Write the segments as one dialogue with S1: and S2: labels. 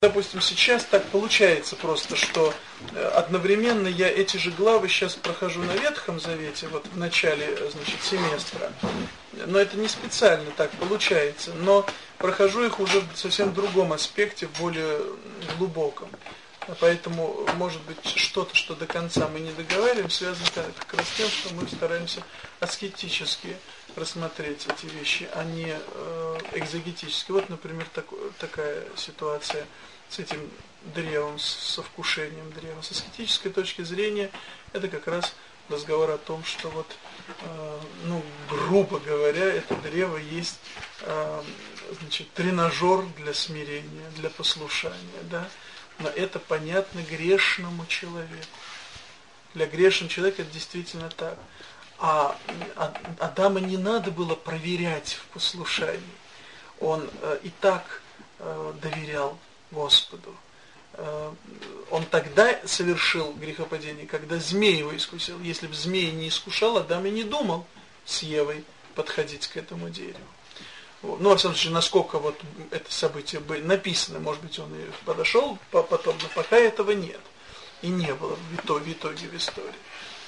S1: Допустим, сейчас так получается просто, что э, одновременно я эти же главы сейчас прохожу на Ветхом Завете, вот в начале, э, значит, семестра. Но это не специально так получается, но прохожу их уже в совсем другом аспекте, в более глубоком. Поэтому, может быть, что-то, что до конца мы не договариваем, связано как раз с тем, что мы стараемся аскетически рассмотреть эти вещи, а не э, экзогетически. Вот, например, так, такая ситуация с этим древом, со вкушением древа. С аскетической точки зрения это как раз разговор о том, что вот, э, ну, грубо говоря, это древо есть, э, значит, тренажер для смирения, для послушания, да, но это понятно грешному человеку. Для грешного человека это действительно так. А, а Адама не надо было проверять в послушании. Он э, и так э, доверял Господу. Э, он тогда совершил грехопадение, когда змей его искусил. Если бы змей не искушал, Адам и не думал с Евой подходить к этому дереву. Ну, во всяком случае, насколько вот это событие бы написано, может быть, он и подошел потом, но пока этого нет. И не было в итоге, в итоге в истории.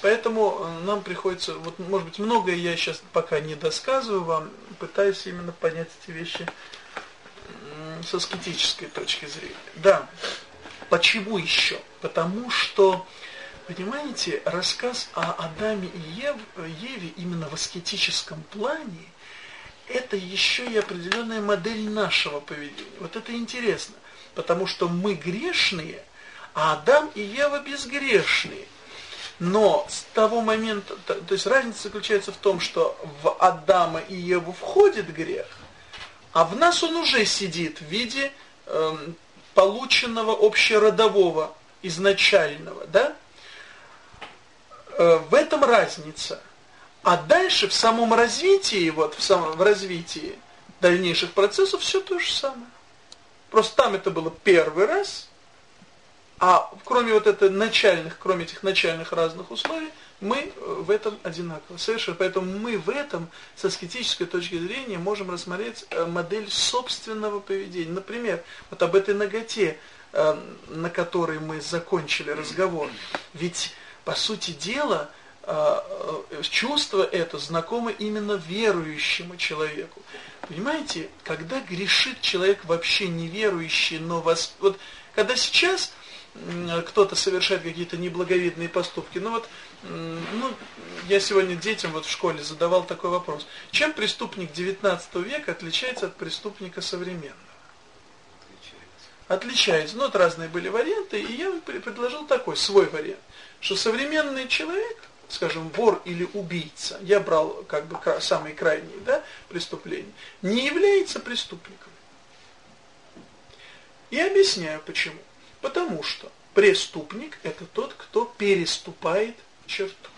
S1: Поэтому э, нам приходится, вот может быть многое я сейчас пока не досказываю вам, пытаюсь именно понять эти вещи с аскетической точки зрения. Да, почему еще? Потому что, понимаете, рассказ о Адаме и Ев, Еве именно в аскетическом плане, это еще и определенная модель нашего поведения. Вот это интересно, потому что мы грешные, а Адам и Ева безгрешные. Но с того момента, то, есть разница заключается в том, что в Адама и Еву входит грех, а в нас он уже сидит в виде э, полученного общеродового, изначального, да? Э, в этом разница. А дальше в самом развитии, вот в самом в развитии дальнейших процессов все то же самое. Просто там это было первый раз, а кроме вот это начальных, кроме этих начальных разных условий, мы э, в этом одинаковы. Совершенно. Поэтому мы в этом, с аскетической точки зрения, можем рассмотреть э, модель собственного поведения. Например, вот об этой ноготе, э, на которой мы закончили разговор. Ведь, по сути дела, чувство это знакомо именно верующему человеку. Понимаете, когда грешит человек вообще неверующий, но вас... Вот когда сейчас кто-то совершает какие-то неблаговидные поступки. Ну вот, ну, я сегодня детям вот в школе задавал такой вопрос. Чем преступник 19 века отличается от преступника современного? Отличается. Ну, вот разные были варианты, и я предложил такой, свой вариант. Что современный человек, скажем, вор или убийца, я брал как бы самые крайние да, преступления, не является преступником. И объясняю почему. Потому что преступник – это тот, кто переступает черту.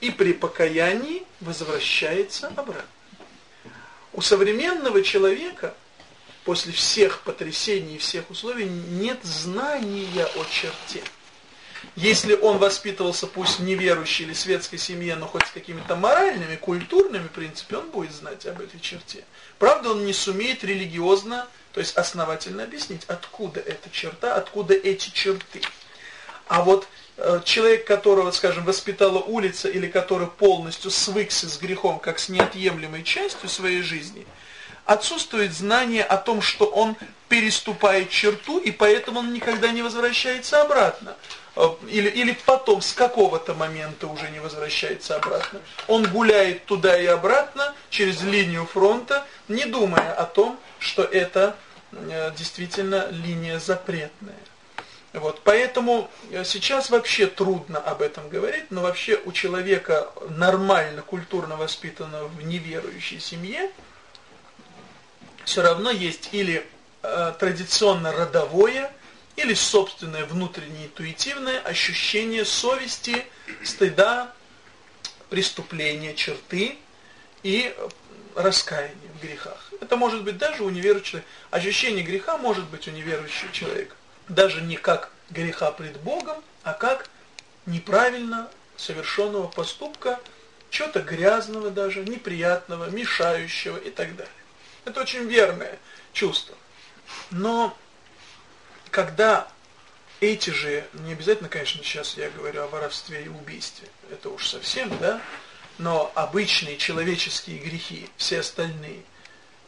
S1: И при покаянии возвращается обратно. У современного человека после всех потрясений и всех условий нет знания о черте. Если он воспитывался пусть в неверующей или светской семье, но хоть с какими-то моральными, культурными принципами, он будет знать об этой черте. Правда, он не сумеет религиозно то есть основательно объяснить, откуда эта черта, откуда эти черты. А вот э, человек, которого, скажем, воспитала улица, или который полностью свыкся с грехом, как с неотъемлемой частью своей жизни, отсутствует знание о том, что он переступает черту, и поэтому он никогда не возвращается обратно. Э, или, или потом, с какого-то момента уже не возвращается обратно. Он гуляет туда и обратно, через линию фронта, не думая о том, что это действительно линия запретная. Вот, поэтому э, сейчас вообще трудно об этом говорить, но вообще у человека нормально, культурно воспитанного в неверующей семье, все равно есть или э, традиционно родовое, или собственное внутреннее интуитивное ощущение совести, стыда, преступления, черты и раскаяния в грехах. Это может быть даже у неверующего Ощущение греха может быть у неверующего человека. Даже не как греха пред Богом, а как неправильно совершенного поступка, чего-то грязного даже, неприятного, мешающего и так далее. Это очень верное чувство. Но когда эти же, не обязательно, конечно, сейчас я говорю о воровстве и убийстве, это уж совсем, да, но обычные человеческие грехи, все остальные,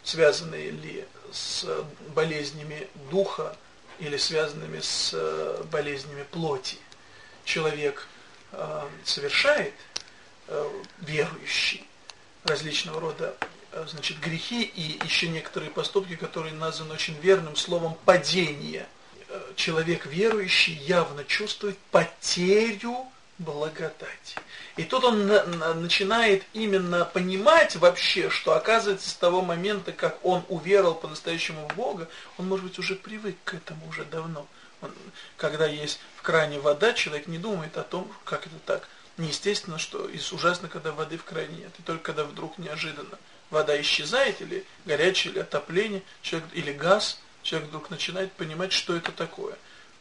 S1: связанные ли с болезнями духа или связанными с э, болезнями плоти, человек э, совершает, э, верующий, различного рода значит, грехи и еще некоторые поступки, которые названы очень верным словом падение – человек верующий явно чувствует потерю благодати. И тут он начинает именно понимать вообще, что оказывается с того момента, как он уверовал по-настоящему в Бога, он, может быть, уже привык к этому уже давно. Он, когда есть в кране вода, человек не думает о том, как это так. Неестественно, что из ужасно, когда воды в кране нет. И только когда вдруг неожиданно вода исчезает, или горячее, или отопление, человек, или газ – человек вдруг начинает понимать, что это такое.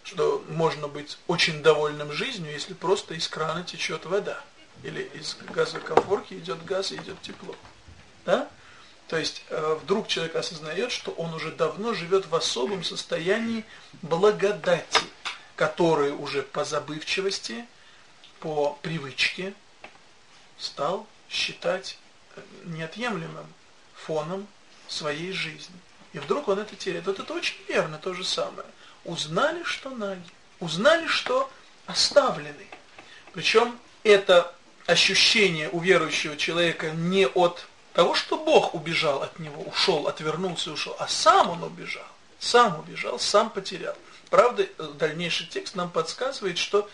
S1: Что можно быть очень довольным жизнью, если просто из крана течет вода. Или из газокомфорки идет газ и идет тепло. Да? То есть э, вдруг человек осознает, что он уже давно живет в особом состоянии благодати, который уже по забывчивости, по привычке стал считать э, неотъемлемым фоном своей жизни. И вдруг он это теряет. Вот это очень верно, то же самое. Узнали, что наги. Узнали, что оставлены. Причем это ощущение у верующего человека не от того, что Бог убежал от него, ушел, отвернулся ушел, а сам он убежал. Сам убежал, сам потерял. Правда, дальнейший текст нам подсказывает, что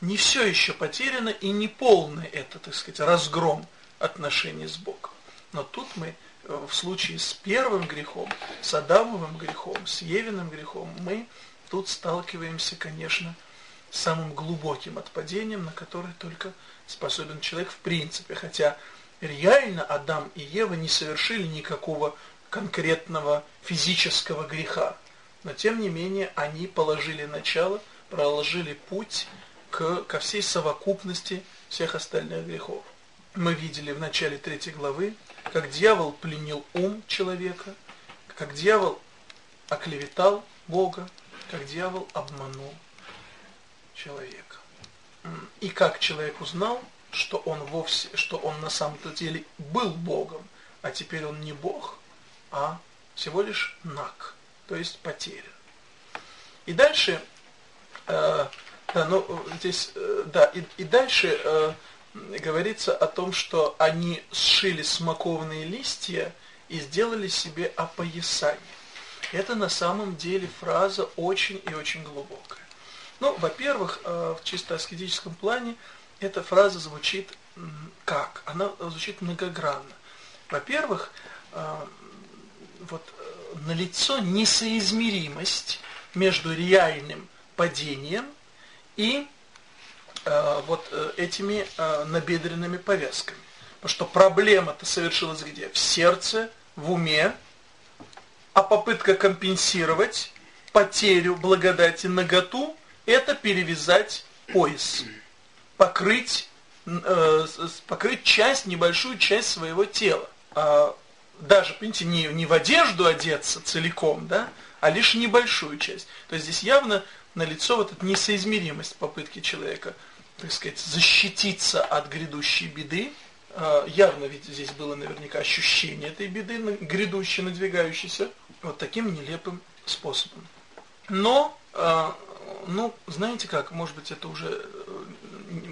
S1: не все еще потеряно и не полный это, так сказать, разгром отношений с Богом. Но тут мы в случае с первым грехом, с Адамовым грехом, с Евиным грехом, мы тут сталкиваемся, конечно, с самым глубоким отпадением, на которое только способен человек в принципе. Хотя реально Адам и Ева не совершили никакого конкретного физического греха. Но тем не менее они положили начало, проложили путь к, ко всей совокупности всех остальных грехов. Мы видели в начале третьей главы, как дьявол пленил ум человека, как дьявол оклеветал Бога, как дьявол обманул человека. И как человек узнал, что он вовсе, что он на самом-то деле был Богом, а теперь он не Бог, а всего лишь наг, то есть потерян. И дальше, э, да, ну здесь, э, да, и, и дальше э, говорится о том, что они сшили смоковные листья и сделали себе опоясание. Это на самом деле фраза очень и очень глубокая. Ну, во-первых, э, в чисто аскетическом плане эта фраза звучит как? Она звучит многогранно. Во-первых, э, вот э, налицо несоизмеримость между реальным падением и вот этими набедренными повязками. Потому что проблема-то совершилась где? В сердце, в уме, а попытка компенсировать потерю благодати наготу – это перевязать пояс, покрыть, покрыть часть, небольшую часть своего тела. А даже, понимаете, не, не в одежду одеться целиком, да, а лишь небольшую часть. То есть здесь явно налицо вот эта несоизмеримость попытки человека – так сказать, защититься от грядущей беды. А, явно ведь здесь было наверняка ощущение этой беды, грядущей, надвигающейся, вот таким нелепым способом. Но, а, ну, знаете как, может быть, это уже э,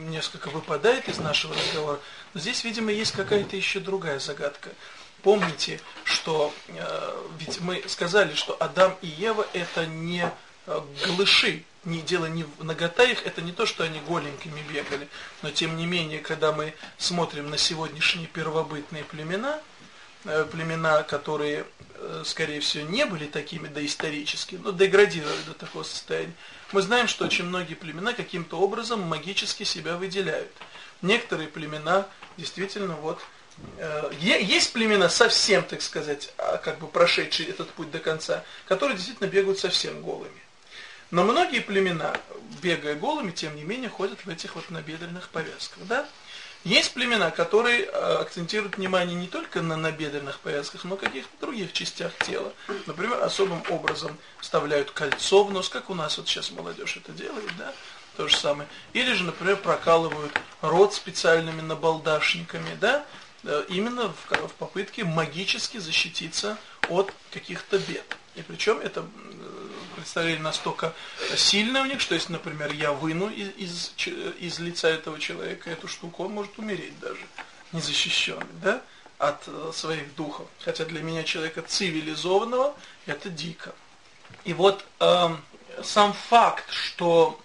S1: несколько выпадает из нашего разговора, но здесь, видимо, есть какая-то еще другая загадка. Помните, что э, ведь мы сказали, что Адам и Ева это не э, глыши, не дело не в нагота их, это не то, что они голенькими бегали, но тем не менее, когда мы смотрим на сегодняшние первобытные племена, племена, которые, скорее всего, не были такими доисторическими, но деградировали до такого состояния, мы знаем, что очень многие племена каким-то образом магически себя выделяют. Некоторые племена действительно вот э, есть племена совсем, так сказать, а, как бы прошедшие этот путь до конца, которые действительно бегают совсем голыми. Но многие племена, бегая голыми, тем не менее, ходят в этих вот набедренных повязках. Да? Есть племена, которые э, акцентируют внимание не только на набедренных повязках, но каких-то других частях тела. Например, особым образом вставляют кольцо в нос, как у нас вот сейчас молодежь это делает, да? То же самое. Или же, например, прокалывают рот специальными набалдашниками, да? Э, именно в, в попытке магически защититься от каких-то бед. И причем это представление настолько сильное у них, что если, например, я выну из, из, лица этого человека эту штуку, он может умереть даже, незащищенный, да, от э, своих духов. Хотя для меня человека цивилизованного это дико. И вот э, сам факт, что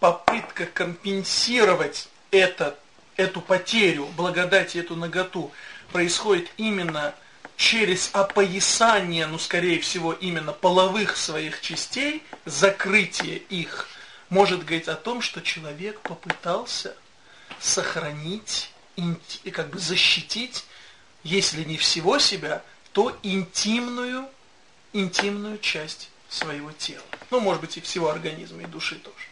S1: попытка компенсировать это, эту потерю, благодати, эту наготу, происходит именно через опоясание, ну скорее всего именно половых своих частей, закрытие их, может говорить о том, что человек попытался сохранить и как бы защитить, если не всего себя, то интимную, интимную часть своего тела. Ну, может быть, и всего организма, и души тоже.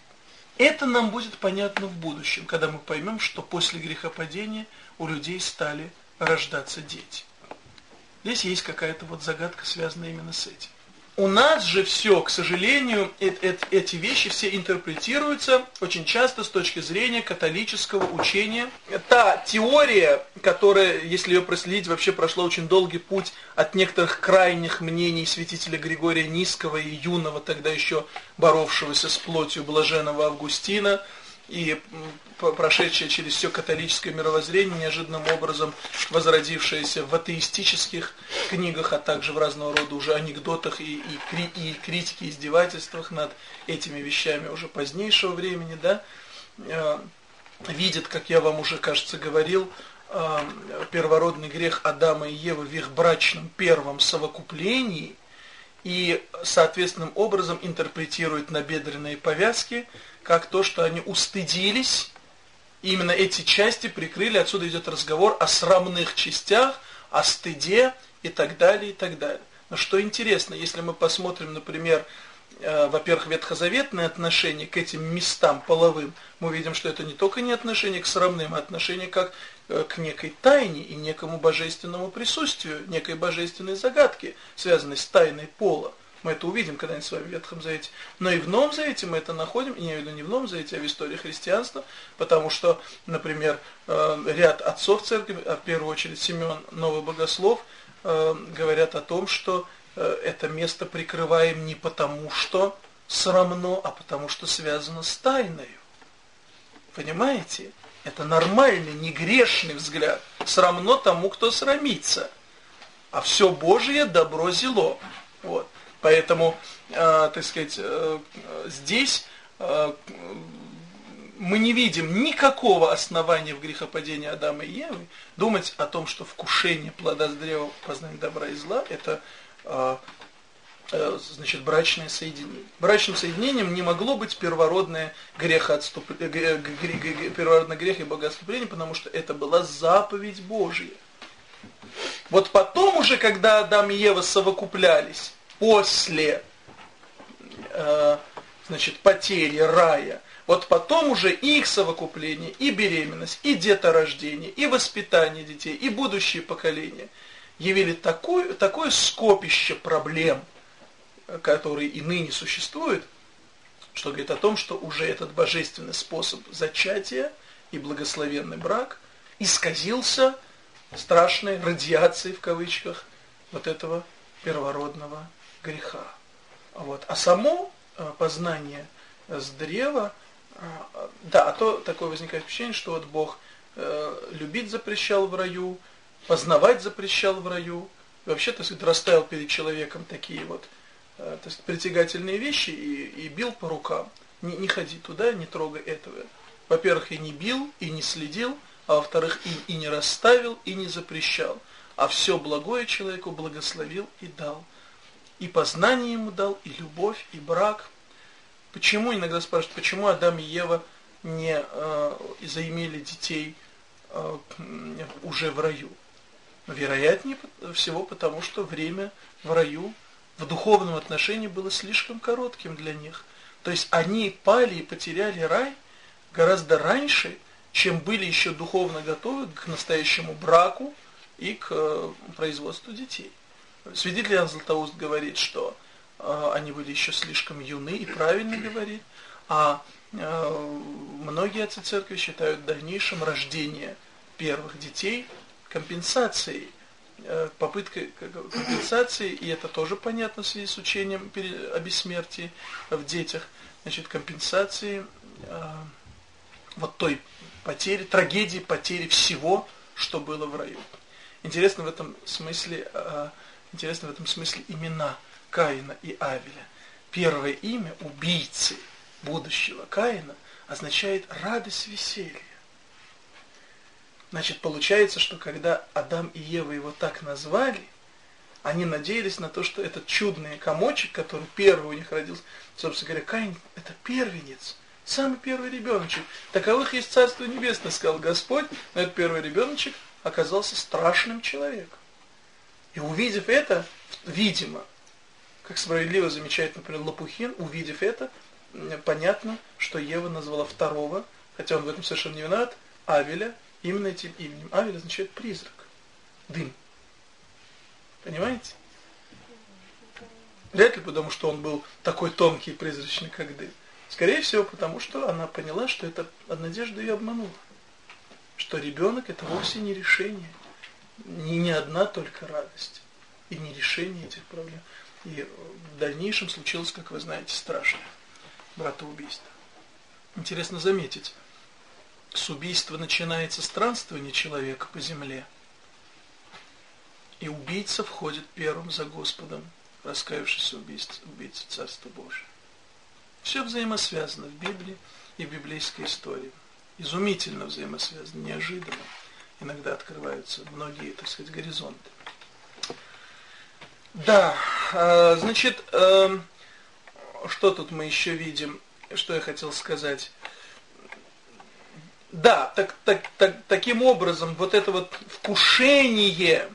S1: Это нам будет понятно в будущем, когда мы поймем, что после грехопадения у людей стали рождаться дети. Здесь есть какая-то вот загадка, связанная именно с этим. У нас же все, к сожалению, эти вещи все интерпретируются очень часто с точки зрения католического учения. Та теория, которая, если ее проследить, вообще прошла очень долгий путь от некоторых крайних мнений святителя Григория Низкого и юного, тогда еще боровшегося с плотью блаженного Августина – и прошедшее через все католическое мировоззрение, неожиданным образом возродившееся в атеистических книгах, а также в разного рода уже анекдотах и, и, и критике, издевательствах над этими вещами уже позднейшего времени, да, э, видит, как я вам уже, кажется, говорил, э, первородный грех Адама и Евы в их брачном первом совокуплении и соответственным образом интерпретирует набедренные повязки – как то, что они устыдились, именно эти части прикрыли, отсюда идет разговор о срамных частях, о стыде и так далее, и так далее. Но что интересно, если мы посмотрим, например, э, во-первых, ветхозаветное отношение к этим местам половым, мы видим, что это не только не отношение к срамным, а отношение как э, к некой тайне и некому божественному присутствию, некой божественной загадке, связанной с тайной пола. Мы это увидим когда-нибудь с вами в Ветхом Завете. Но и в Новом Завете мы это находим, и не в виду не в Новом Завете, а в истории христианства, потому что, например, э, ряд отцов церкви, а в первую очередь Симеон Новый Богослов, э, говорят о том, что э, это место прикрываем не потому, что срамно, а потому, что связано с тайною. Понимаете? Это нормальный, негрешный взгляд. Срамно тому, кто срамится. А все Божие добро зело. Вот. Поэтому, э, так сказать, э, здесь э, мы не видим никакого основания в грехопадении Адама и Евы думать о том, что вкушение плода с древа познания добра и зла – это значит, брачное соединение. Брачным соединением не могло быть первородное грехоотступ... первородное грех и богоотступление, потому что это была заповедь Божья. Вот потом уже, когда Адам и Ева совокуплялись, после э, значит, потери рая, вот потом уже и их совокупление, и беременность, и деторождение, и воспитание детей, и будущие поколения явили такое, такое скопище проблем, которые и ныне существуют, что говорит о том, что уже этот божественный способ зачатия и благословенный брак исказился страшной радиацией в кавычках вот этого первородного греха. Вот. А само э, познание с древа, э, да, а то такое возникает впечатление, что вот Бог э, любить запрещал в раю, познавать запрещал в раю, вообще, так сказать, расставил перед человеком такие вот так сказать, притягательные вещи и, и бил по рукам. Не, не ходи туда, не трогай этого. Во-первых, и не бил, и не следил, а во-вторых, и, и не расставил, и не запрещал. А все благое человеку благословил и дал и познание ему дал, и любовь, и брак. Почему, иногда спрашивают, почему Адам и Ева не э, заимели детей э, уже в раю? Вероятнее всего потому, что время в раю в духовном отношении было слишком коротким для них. То есть они пали и потеряли рай гораздо раньше, чем были еще духовно готовы к настоящему браку и к э, производству детей. Свидетель Иоанн Златоуст говорит, что э, они были еще слишком юны и правильно говорит, а э, многие отцы церкви считают дальнейшем рождение первых детей компенсацией, э, попыткой компенсации, и это тоже понятно в связи с учением о бессмертии в детях, значит, компенсации вот той потери, трагедии потери всего, что было в раю. Интересно в этом смысле, интересно в этом смысле имена Каина и Авеля. Первое имя убийцы будущего Каина означает радость, веселье. Значит, получается, что когда Адам и Ева его так назвали, они надеялись на то, что этот чудный комочек, который первый у них родился, собственно говоря, Каин – это первенец, самый первый ребеночек. Таковых есть Царство Небесное, сказал Господь, но этот первый ребеночек оказался страшным человеком. И увидев это, видимо, как справедливо замечает, например, Лопухин, увидев это, понятно, что Ева назвала второго, хотя он в этом совершенно не виноват, Авеля, именно этим именем. Авель означает призрак, дым. Понимаете? Вряд ли потому, что он был такой тонкий и призрачный, как дым. Скорее всего, потому что она поняла, что это надежда ее обманула. Что ребенок это вовсе не решение. Не, не одна только радость. И не решение этих проблем. И в дальнейшем случилось, как вы знаете, страшное братоубийство. Интересно заметить, с убийства начинается странствование человека по земле. И убийца входит первым за Господом, раскаявшийся убийца, убийца Царства Божия. Все взаимосвязано в Библии и в библейской истории. Изумительно взаимосвязано, неожиданно. Иногда открываются многие, так сказать, горизонты. Да, а, значит, эм, что тут мы еще видим? Что я хотел сказать? Да, так, так, так, таким образом, вот это вот вкушение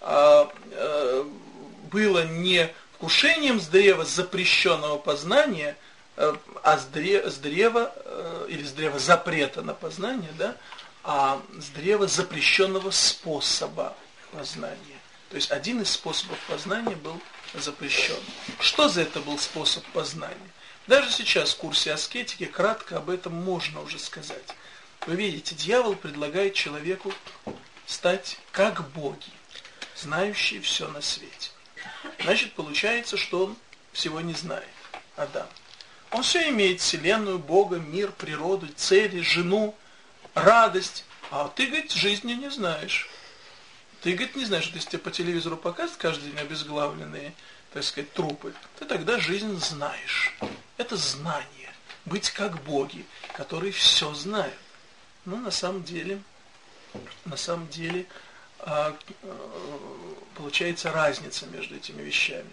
S1: э, э, было не вкушением с древа запрещенного познания, э, а с, дре, с древа, э, или с древа запрета на познание, да, а с древа запрещенного способа познания. То есть один из способов познания был запрещен. Что за это был способ познания? Даже сейчас в курсе аскетики кратко об этом можно уже сказать. Вы видите, дьявол предлагает человеку стать как боги, знающие все на свете. Значит, получается, что он всего не знает, Адам. Он все имеет, вселенную, Бога, мир, природу, цели, жену, радость, а ты, говорит, жизни не знаешь. Ты, говорит, не знаешь, что если тебе по телевизору показывают каждый день обезглавленные, так сказать, трупы, ты тогда жизнь знаешь. Это знание. Быть как боги, которые все знают. Но на самом деле, на самом деле, а, а, получается разница между этими вещами.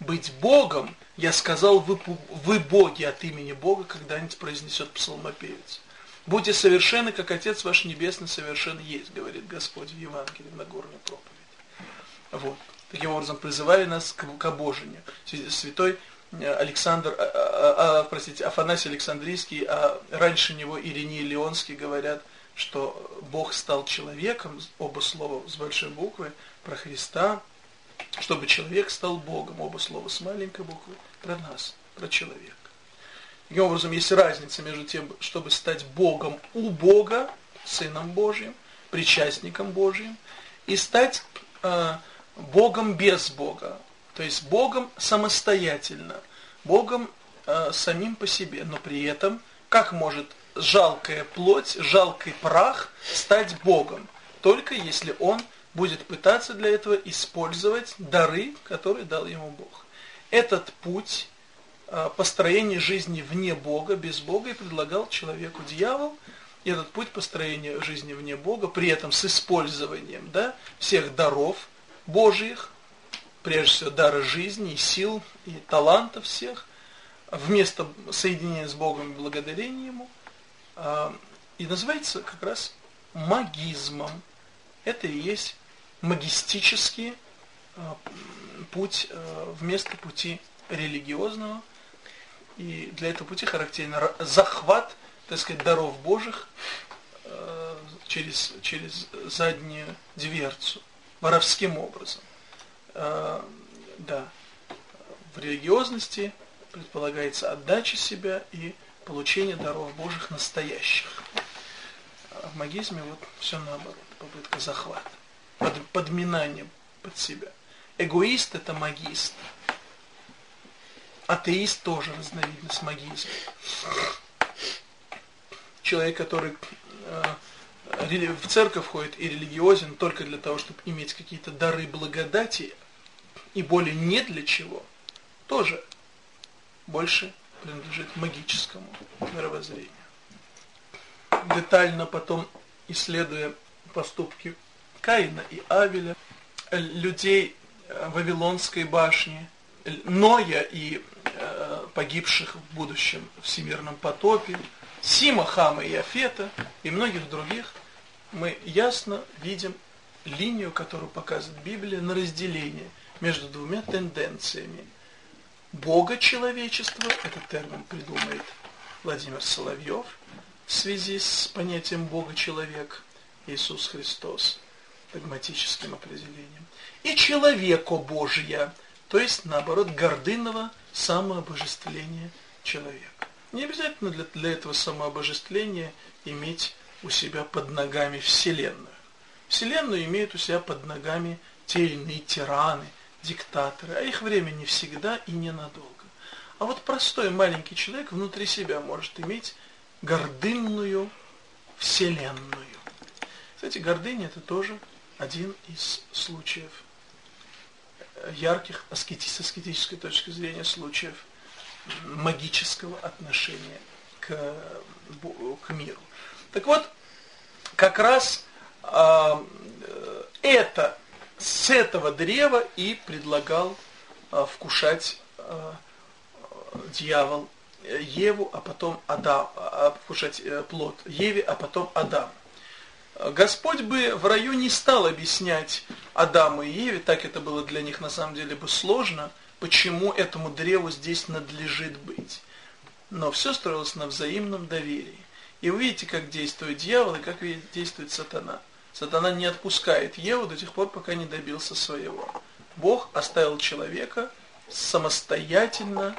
S1: Быть Богом, я сказал, вы, вы боги от имени Бога, когда-нибудь произнесет псалмопевец. Будьте совершенны, как Отец ваш Небесный совершен есть, говорит Господь в Евангелии, на горной проповеди. Вот. Таким образом, призывая нас к, к обожению. Святой э, Александр, а, а, а, простите, Афанасий Александрийский, а раньше него Ириней Леонский говорят, что Бог стал человеком, оба слова с большой буквы, про Христа, чтобы человек стал Богом, оба слова с маленькой буквы, про нас, про человека. Таким образом, есть разница между тем, чтобы стать Богом у Бога, Сыном Божьим, причастником Божьим, и стать э, Богом без Бога, то есть Богом самостоятельно, Богом э, самим по себе, но при этом, как может жалкая плоть, жалкий прах стать Богом? Только если он будет пытаться для этого использовать дары, которые дал ему Бог. Этот путь построение жизни вне Бога, без Бога, и предлагал человеку дьявол, и этот путь построения жизни вне Бога, при этом с использованием да, всех даров Божьих, прежде всего дара жизни, и сил, и талантов всех, вместо соединения с Богом и благодарения Ему, э, и называется как раз магизмом. Это и есть магистический э, путь вместо пути религиозного, и для этого пути характерен захват, так сказать, даров Божьих, через, через заднюю дверцу, воровским образом. Э, да, в религиозности предполагается отдача себя и получение даров Божьих настоящих. А в магизме вот все наоборот, попытка захвата, под, подминание под себя. Эгоист это магист. Атеист тоже разновидность магизма. Человек, который э, в церковь ходит и религиозен только для того, чтобы иметь какие-то дары благодати, и более не для чего, тоже больше принадлежит магическому мировоззрению. Детально потом исследуя поступки Каина и Авеля, людей э, Вавилонской башни, Ноя и погибших в будущем всемирном потопе, Сима, Хама и Афета и многих других, мы ясно видим линию, которую показывает Библия на разделение между двумя тенденциями. Бога человечества, этот термин придумает Владимир Соловьев в связи с понятием Бога человек, Иисус Христос, догматическим определением, и человеко Божия, то есть наоборот гордынного самообожествления человека. Не обязательно для, для этого самообожествления иметь у себя под ногами Вселенную. Вселенную имеют у себя под ногами те или иные тираны, диктаторы, а их время не всегда и ненадолго. А вот простой маленький человек внутри себя может иметь гордынную Вселенную. Кстати, гордыня это тоже один из случаев ярких аскетической точки зрения случаев магического отношения к, к миру. Так вот, как раз э, это с этого древа и предлагал а, вкушать а, дьявол Еву, а потом Адам, а, вкушать а, плод Еве, а потом Адам. Господь бы в раю не стал объяснять Адаму и Еве, так это было для них на самом деле бы сложно, почему этому древу здесь надлежит быть. Но все строилось на взаимном доверии. И вы видите, как действует дьявол и как действует сатана. Сатана не отпускает Еву до тех пор, пока не добился своего. Бог оставил человека самостоятельно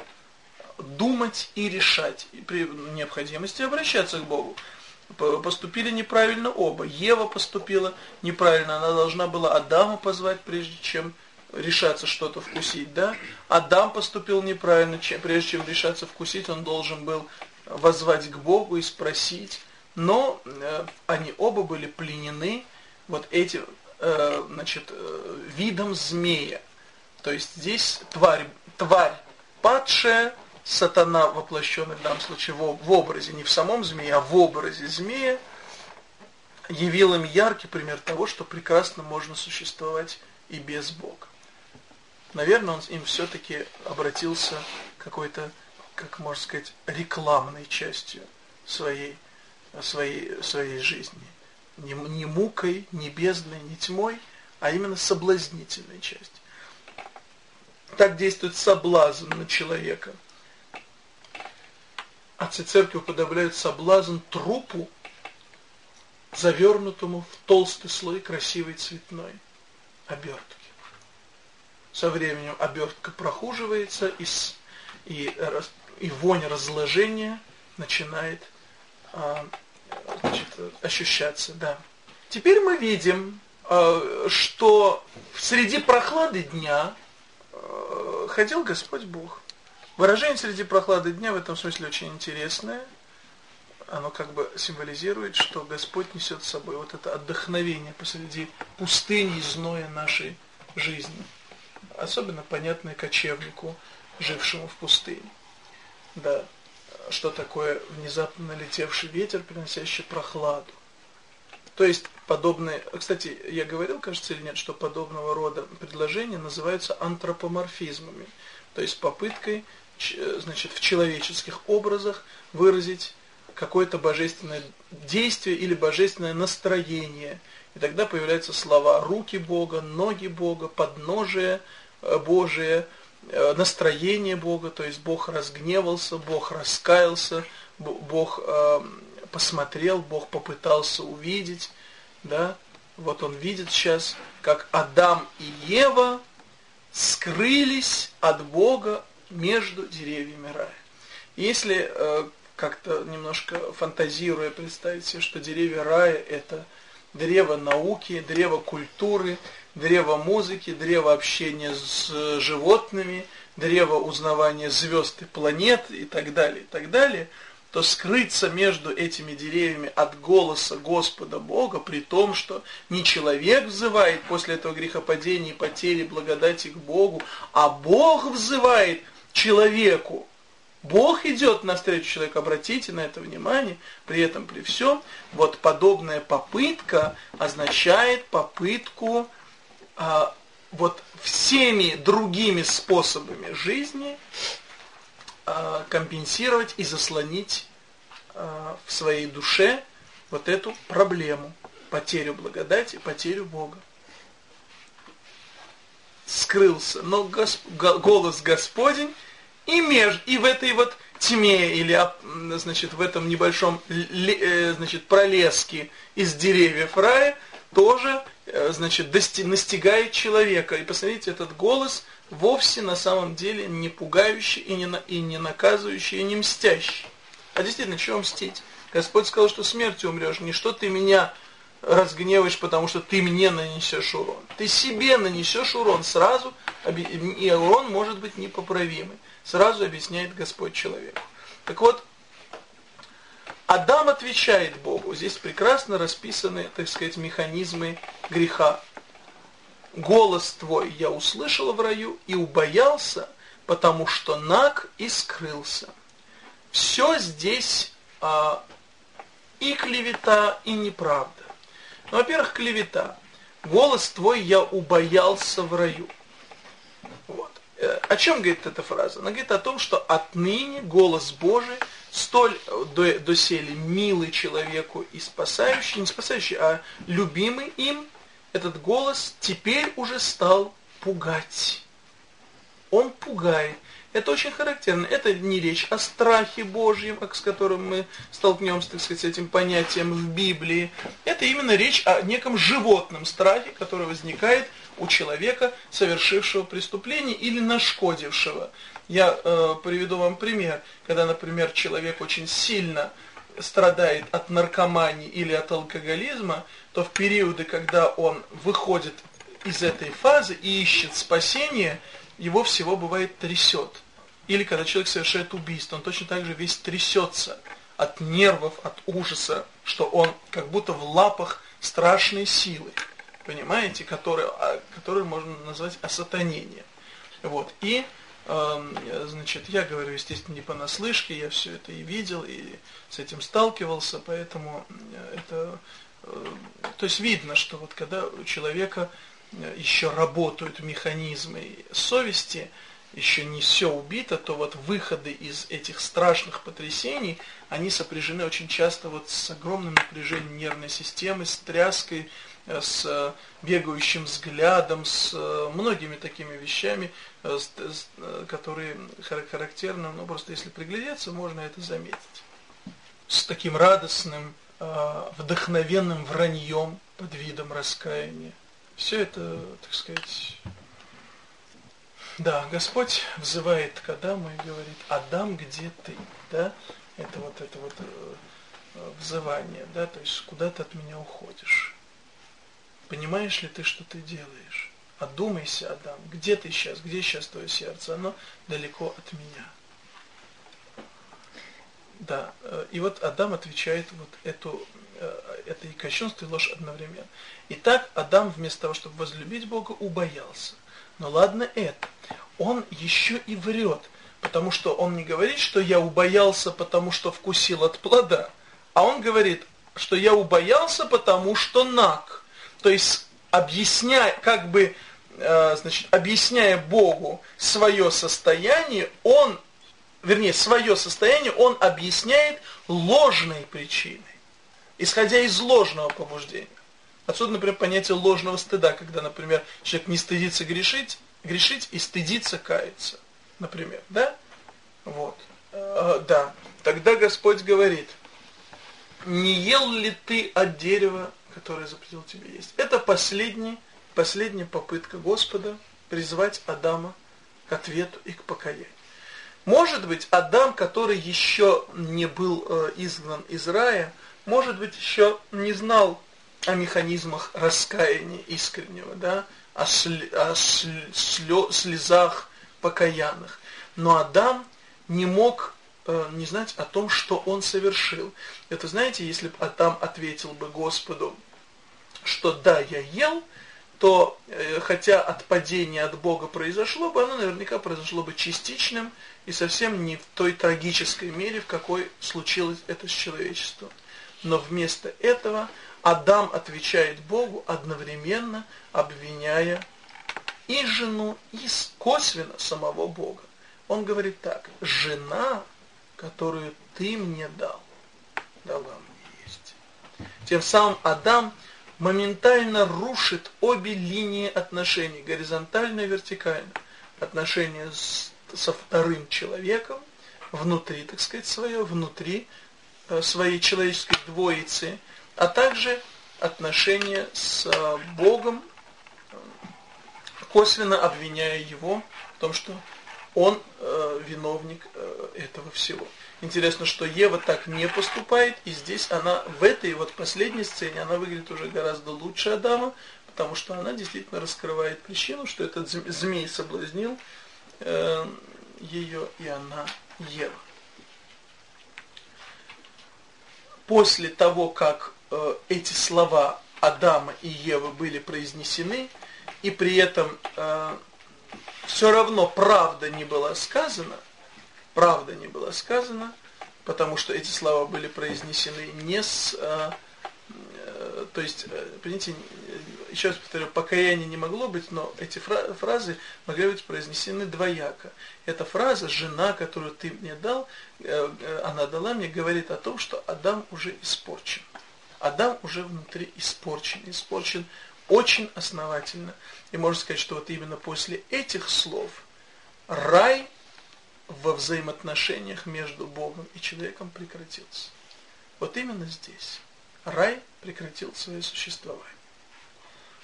S1: думать и решать, и при необходимости обращаться к Богу поступили неправильно оба. Ева поступила неправильно, она должна была Адама позвать, прежде чем решаться что-то вкусить, да? Адам поступил неправильно, чем, прежде чем решаться вкусить, он должен был возвать к Богу и спросить. Но э, они оба были пленены вот этим, э, значит, э, видом змея. То есть здесь тварь, тварь падшая, сатана, воплощенный в данном случае в, образе, не в самом змее, а в образе змея, явил им яркий пример того, что прекрасно можно существовать и без Бога. Наверное, он им все-таки обратился какой-то, как можно сказать, рекламной частью своей, своей, своей жизни. Не, не мукой, не бездной, не тьмой, а именно соблазнительной частью. Так действует соблазн на человека – Отцы церкви уподобляют соблазн трупу, завернутому в толстый слой красивой цветной обертки. Со временем обертка прохуживается, и, и, и вонь разложения начинает а, значит, ощущаться. Да. Теперь мы видим, а, что среди прохлады дня а, ходил Господь Бог. Выражение среди прохлады дня в этом смысле очень интересное. Оно как бы символизирует, что Господь несет с собой вот это отдохновение посреди пустыни и зноя нашей жизни. Особенно понятное кочевнику, жившему в пустыне. Да, что такое внезапно налетевший ветер, приносящий прохладу. То есть подобные, кстати, я говорил, кажется или нет, что подобного рода предложения называются антропоморфизмами, то есть попыткой значит, в человеческих образах выразить какое-то божественное действие или божественное настроение. И тогда появляются слова руки Бога, ноги Бога, подножие э, Божие, э, настроение Бога, то есть Бог разгневался, Бог раскаялся, Бог э, посмотрел, Бог попытался увидеть, да, вот он видит сейчас, как Адам и Ева скрылись от Бога между деревьями рая. Если э, как-то немножко фантазируя представить себе, что деревья рая это древо науки, древо культуры, древо музыки, древо общения с животными, древо узнавания звезд и планет и так далее, и так далее, то скрыться между этими деревьями от голоса Господа Бога, при том, что не человек взывает после этого грехопадения и потери благодати к Богу, а Бог взывает человеку. Бог идет навстречу человеку, обратите на это внимание, при этом при всем, вот подобная попытка означает попытку а, вот всеми другими способами жизни а, компенсировать и заслонить а, в своей душе вот эту проблему, потерю благодати, потерю Бога. Скрылся, но Госп... голос Господень и, меж... и в этой вот тьме или значит в этом небольшом э, значит пролеске из деревьев рая тоже Э, значит, дости, настигает человека. И посмотрите, этот голос вовсе на самом деле не пугающий и не, на, и не наказывающий, и не мстящий. А действительно, чего мстить? Господь сказал, что смертью умрешь, не что ты меня разгневаешь, потому что ты мне нанесешь урон. Ты себе нанесешь урон сразу, и урон может быть непоправимый. Сразу объясняет Господь человеку. Так вот, Адам отвечает Богу. Здесь прекрасно расписаны, так сказать, механизмы греха. Голос твой я услышал в раю и убоялся, потому что наг и скрылся. Все здесь а, и клевета, и неправда. Ну, во-первых, клевета. Голос твой я убоялся в раю. Вот. Э, о чем говорит эта фраза? Она говорит о том, что отныне голос Божий – столь до, доселе милый человеку и спасающий, не спасающий, а любимый им, этот голос теперь уже стал пугать. Он пугает. Это очень характерно. Это не речь о страхе Божьем, с которым мы столкнемся, так сказать, с этим понятием в Библии. Это именно речь о неком животном страхе, который возникает у человека, совершившего преступление или нашкодившего. Я э, приведу вам пример, когда, например, человек очень сильно страдает от наркомании или от алкоголизма, то в периоды, когда он выходит из этой фазы и ищет спасения, его всего бывает трясет. Или когда человек совершает убийство, он точно так же весь трясется от нервов, от ужаса, что он как будто в лапах страшной силы, понимаете, которые, а, которые можно назвать осатанением. Вот. И Значит, я говорю, естественно, не понаслышке, я все это и видел, и с этим сталкивался, поэтому это... Э, то есть видно, что вот когда у человека э, еще работают механизмы совести, еще не все убито, то вот выходы из этих страшных потрясений, они сопряжены очень часто вот с огромным напряжением нервной системы, с тряской, Э, с э, бегающим взглядом, с э, многими такими вещами, которые характерны, ну просто если приглядеться, можно это заметить. С таким радостным, вдохновенным враньем под видом раскаяния. Все это, так сказать, да, Господь взывает к Адаму и говорит, Адам, где ты? Да? Это вот это вот взывание, да, то есть куда ты от меня уходишь? Понимаешь ли ты, что ты делаешь? Одумайся, Адам, где ты сейчас, где сейчас твое сердце? Оно далеко от меня. Да, э, и вот Адам отвечает вот эту, э, это и кощунство, и ложь одновременно. Итак, Адам вместо того, чтобы возлюбить Бога, убоялся. Но ладно это, он еще и врет, потому что он не говорит, что я убоялся, потому что вкусил от плода, а он говорит, что я убоялся, потому что наг. То есть объясняя, как бы, э, значит, объясняя Богу свое состояние, он, вернее, свое состояние он объясняет ложной причиной, исходя из ложного побуждения. Отсюда, например, понятие ложного стыда, когда, например, человек не стыдится грешить, грешить и стыдится каяться, например, да? Вот, э, да. Тогда Господь говорит, не ел ли ты от дерева которое запретил тебе есть. Это последний, последняя попытка Господа призвать Адама к ответу и к покаянию. Может быть, Адам, который еще не был э, изгнан из рая, может быть, еще не знал о механизмах раскаяния искреннего, да, о, сли, о слё, слезах покаянных. Но Адам не мог э, не знать о том, что он совершил. Это, знаете, если бы Адам ответил бы Господу, что да, я ел, то э, хотя от падения от Бога произошло бы, оно наверняка произошло бы частичным и совсем не в той трагической мере, в какой случилось это с человечеством. Но вместо этого Адам отвечает Богу одновременно, обвиняя и жену, и косвенно самого Бога. Он говорит так, жена, которую ты мне дал, дала мне есть. Тем самым Адам моментально рушит обе линии отношений, горизонтально и вертикально. Отношения с, со вторым человеком, внутри, так сказать, свое, внутри э, своей человеческой двоицы, а также отношения с э, Богом, косвенно обвиняя его в том, что он э, виновник э, этого всего. Интересно, что Ева так не поступает, и здесь она, в этой вот последней сцене, она выглядит уже гораздо лучше Адама, потому что она действительно раскрывает причину, что этот змей соблазнил э, ее, и она Ева. После того, как э, эти слова Адама и Евы были произнесены, и при этом э, все равно правда не была сказана, правда не была сказана, потому что эти слова были произнесены не с... Э, э, то есть, э, понимаете, еще раз повторю, покаяния не могло быть, но эти фра фразы могли быть произнесены двояко. Эта фраза «жена, которую ты мне дал», э, э, она дала мне, говорит о том, что Адам уже испорчен. Адам уже внутри испорчен, испорчен очень основательно. И можно сказать, что вот именно после этих слов рай во взаимоотношениях между Богом и человеком прекратился. Вот именно здесь рай прекратил свое существование.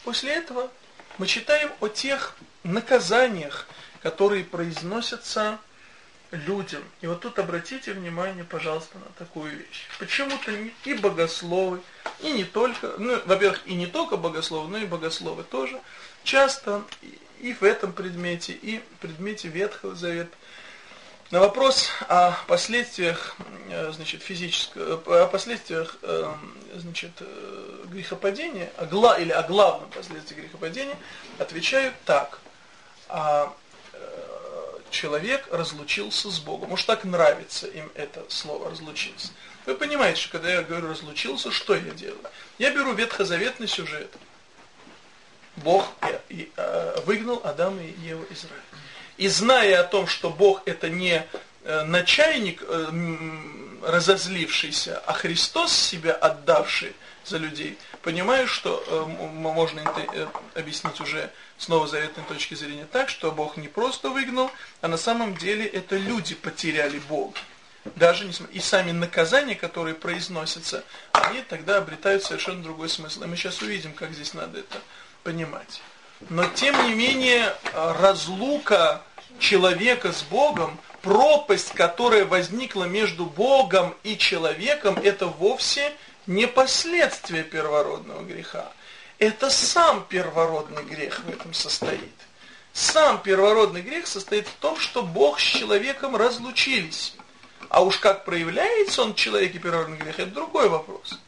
S1: После этого мы читаем о тех наказаниях, которые произносятся людям. И вот тут обратите внимание, пожалуйста, на такую вещь. Почему-то и богословы, и не только, ну, во-первых, и не только богословы, но и богословы тоже, часто и в этом предмете, и в предмете Ветхого Завета, на вопрос о последствиях, э, значит, физического, э, о последствиях, э, значит, грехопадения, о гла, или о главном последствии грехопадения, отвечают так. Человек разлучился с Богом. Уж так нравится им это слово «разлучился». Вы понимаете, что когда я говорю «разлучился», что я делаю? Я беру ветхозаветный сюжет. Бог выгнал Адама и Еву из рая. И зная о том, что Бог это не э, начальник э, разозлившийся, а Христос себя отдавший за людей, понимаю, что э, можно объяснить уже с новозаветной точки зрения так, что Бог не просто выгнал, а на самом деле это люди потеряли Бога. Даже и сами наказания, которые произносятся, они тогда обретают совершенно другой смысл. И мы сейчас увидим, как здесь надо это понимать. Но тем не менее разлука человека с Богом, пропасть, которая возникла между Богом и человеком, это вовсе не последствия первородного греха. Это сам первородный грех в этом состоит. Сам первородный грех состоит в том, что Бог с человеком разлучились. А уж как проявляется он в человеке первородный грех, это другой вопрос.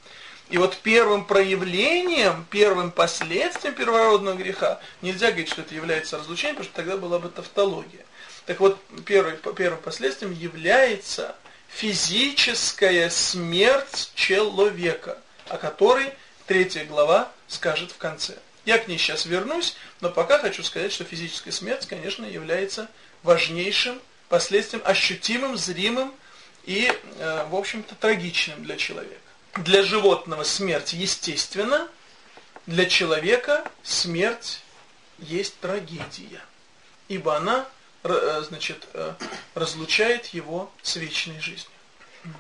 S1: И вот первым проявлением, первым последствием первородного греха, нельзя говорить, что это является разлучением, потому что тогда была бы тавтология. Так вот, первый, первым последствием является физическая смерть человека, о которой третья глава скажет в конце. Я к ней сейчас вернусь, но пока хочу сказать, что физическая смерть, конечно, является важнейшим последствием, ощутимым, зримым и, э, в общем-то, трагичным для человека. Для животного смерть естественна, для человека смерть есть трагедия, ибо она значит, э, разлучает его с вечной жизнью.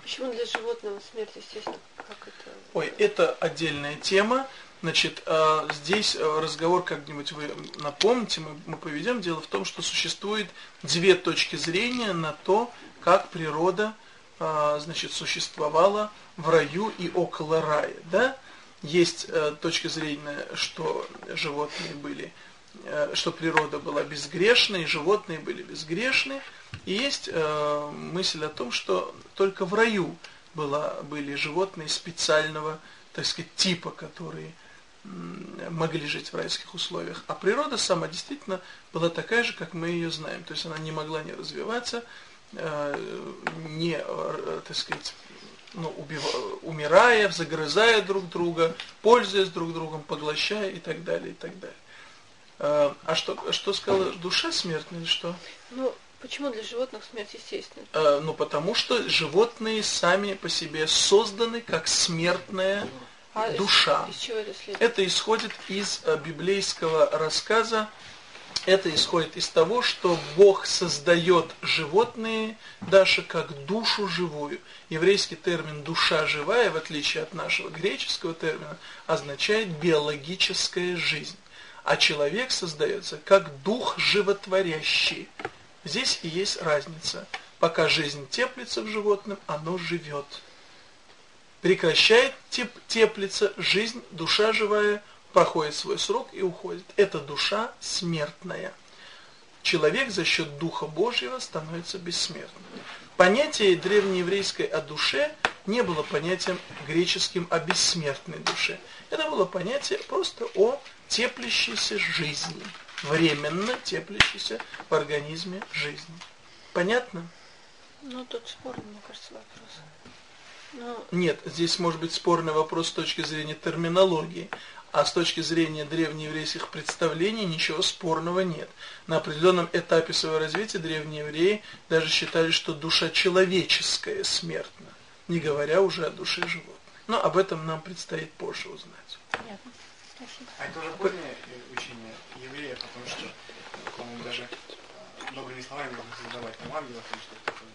S2: Почему для животного смерть, естественно, как это?
S1: Ой, это отдельная тема. Значит, э, здесь э, разговор как-нибудь вы напомните, мы, мы поведем. Дело в том, что существует две точки зрения на то, как природа, э, значит, существовала в раю и около рая, да? Есть точка зрения, что животные были, что природа была безгрешной, животные были безгрешны, и есть мысль о том, что только в раю была, были животные специального, так сказать, типа, которые могли жить в райских условиях. А природа сама действительно была такая же, как мы ее знаем. То есть она не могла не развиваться, э, не, э, так сказать, ну, убив... умирая, загрызая друг друга, пользуясь друг другом, поглощая и так далее, и так далее. А что, что сказала душа смертная или что?
S2: Ну, почему для животных смерть естественна?
S1: Ну, потому что животные сами по себе созданы как смертная а душа.
S2: Из, из чего это
S1: следует? Это исходит из э, библейского рассказа. Это исходит из того, что Бог создает животные даже как душу живую. Еврейский термин «душа живая», в отличие от нашего греческого термина, означает биологическая жизнь. А человек создается как дух животворящий. Здесь и есть разница. Пока жизнь теплится в животном, оно живет прекращает теп теплиться, жизнь, душа живая, проходит свой срок и уходит. Это душа смертная. Человек за счет Духа Божьего становится бессмертным. Понятие древнееврейской о душе не было понятием греческим о бессмертной душе. Это было понятие просто о теплящейся жизни, временно теплящейся в организме жизни. Понятно?
S2: Ну, тут спорный, мне кажется, вопрос.
S1: Ну... Нет, здесь может быть спорный вопрос с точки зрения терминологии, а с точки зрения древнееврейских представлений ничего спорного нет. На определенном этапе своего развития древние евреи даже считали, что душа человеческая смертна, не говоря уже о душе животных. Но об этом нам предстоит позже узнать.
S2: Понятно. Спасибо.
S3: А это уже позднее учение евреев, потому что, по-моему, даже многими словами можно создавать там ангелов или что-то такое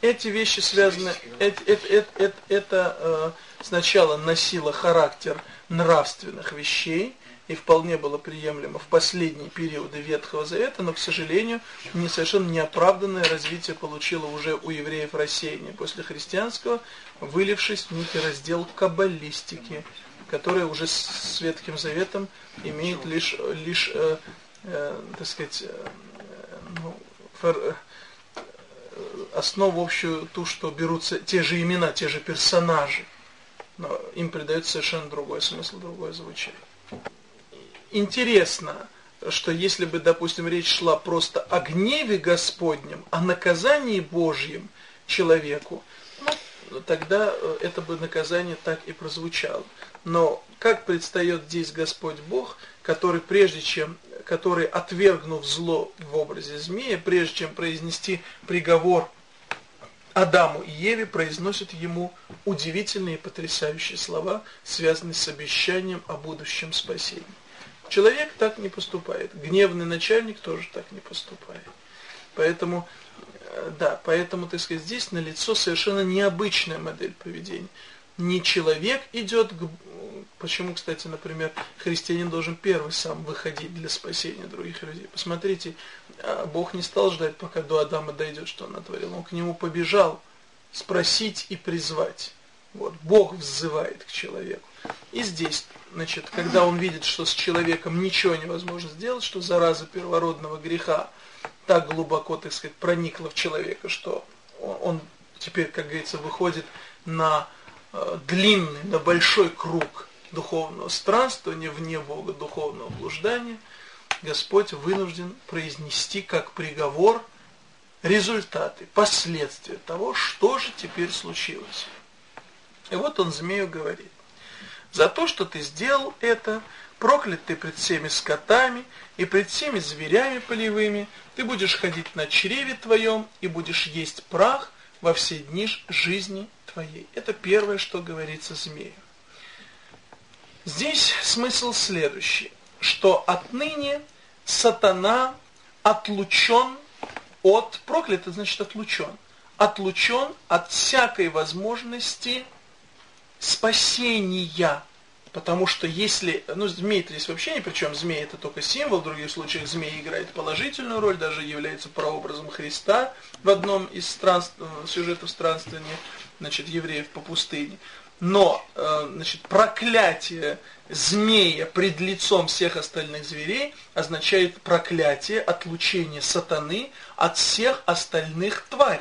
S1: эти вещи связаны, это, это, это, это, это э, сначала носило характер нравственных вещей, и вполне было приемлемо в последние периоды Ветхого Завета, но, к сожалению, не совершенно неоправданное развитие получило уже у евреев рассеяние после христианского, вылившись в некий раздел каббалистики, который уже с Ветхим Заветом имеет лишь, лишь э, э, так сказать, э, ну, фор, основу общую ту, что берутся те же имена, те же персонажи, но им придается совершенно другой смысл, другое звучание. Интересно, что если бы, допустим, речь шла просто о гневе Господнем, о наказании Божьем человеку, ну, тогда э, это бы наказание так и прозвучало. Но как предстает здесь Господь Бог, который прежде чем который, отвергнув зло в образе змея, прежде чем произнести приговор Адаму и Еве, произносит ему удивительные и потрясающие слова, связанные с обещанием о будущем спасении. Человек так не поступает, гневный начальник тоже так не поступает. Поэтому, э, да, поэтому, так сказать, здесь налицо совершенно необычная модель поведения. Не человек идет к Почему, кстати, например, христианин должен первый сам выходить для спасения других людей? Посмотрите, а, Бог не стал ждать, пока до Адама дойдет, что он натворил. Он к нему побежал спросить и призвать. Вот, Бог взывает к человеку. И здесь, значит, когда он видит, что с человеком ничего невозможно сделать, что зараза первородного греха так глубоко, так сказать, проникла в человека, что он, теперь, как говорится, выходит на э, длинный, на большой круг духовного странствования, вне Бога духовного блуждания, Господь вынужден произнести как приговор результаты, последствия того, что же теперь случилось. И вот он змею говорит, за то, что ты сделал это, проклят ты пред всеми скотами и пред всеми зверями полевыми, ты будешь ходить на чреве твоем и будешь есть прах во все дни жизни твоей. Это первое, что говорится змею. Здесь смысл следующий, что отныне сатана отлучен от, проклятый значит отлучен, отлучен от всякой возможности спасения. Потому что если, ну змей здесь вообще ни при чем, змей это только символ, в других случаях змей играет положительную роль, даже является прообразом Христа в одном из странств, э, сюжетов странствования, значит, евреев по пустыне. Но, э, значит, проклятие змея пред лицом всех остальных зверей означает проклятие, отлучение сатаны от всех остальных тварей.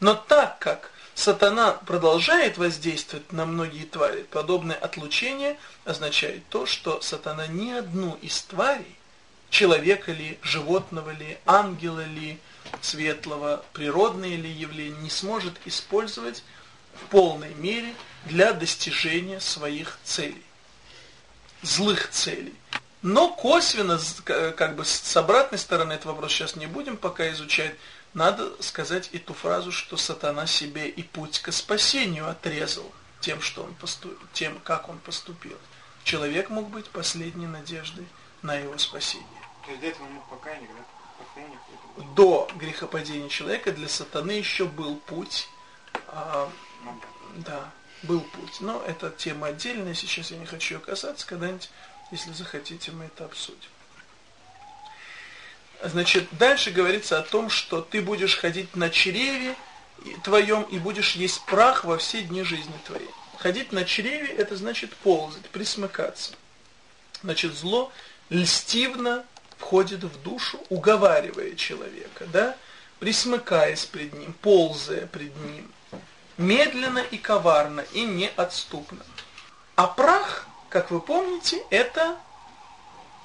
S1: Но так как сатана продолжает воздействовать на многие твари, подобное отлучение означает то, что сатана ни одну из тварей, человека ли, животного ли, ангела ли, светлого, природное ли явление, не сможет использовать в полной мере для достижения своих целей, злых целей. Но косвенно, как бы с обратной стороны этот вопрос сейчас не будем пока изучать, надо сказать эту фразу, что сатана себе и путь к спасению отрезал тем, что он поступил, тем, как он поступил. Человек мог быть последней надеждой на его спасение.
S3: То есть до этого мог покаяние, да? Покаяние
S1: До грехопадения человека для сатаны еще был путь, а,
S3: ну,
S1: да, был путь. Но это тема отдельная, сейчас я не хочу ее касаться, когда-нибудь, если захотите, мы это обсудим. Значит, дальше говорится о том, что ты будешь ходить на чреве твоем и будешь есть прах во все дни жизни твоей. Ходить на чреве – это значит ползать, присмыкаться. Значит, зло льстивно входит в душу, уговаривая человека, да, присмыкаясь пред ним, ползая пред ним, медленно и коварно и неотступно. А прах, как вы помните, это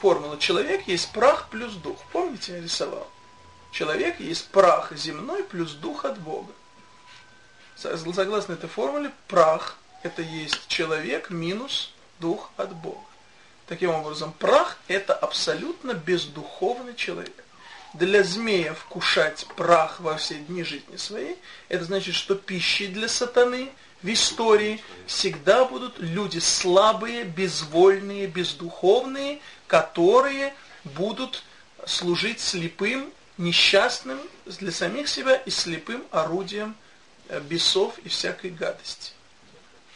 S1: формула. Человек есть прах плюс дух. Помните, я рисовал? Человек есть прах земной плюс дух от Бога. Согласно этой формуле, прах – это есть человек минус дух от Бога. Таким образом, прах – это абсолютно бездуховный человек для змея вкушать прах во все дни жизни своей, это значит, что пищей для сатаны в истории всегда будут люди слабые, безвольные, бездуховные, которые будут служить слепым, несчастным для самих себя и слепым орудием э, бесов и всякой гадости.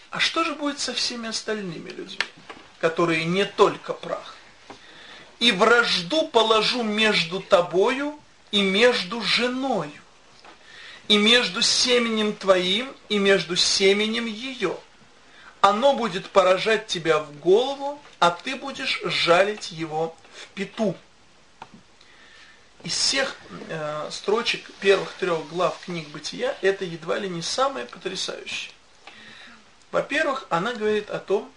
S1: А что же будет со всеми остальными людьми, которые не только прах? и вражду положу между тобою и между женою, и между семенем твоим и между семенем ее. Оно будет поражать тебя в голову, а ты будешь жалить его в пету. Из всех э, строчек первых трех глав книг Бытия это едва ли не самое потрясающее. Во-первых, она говорит о том,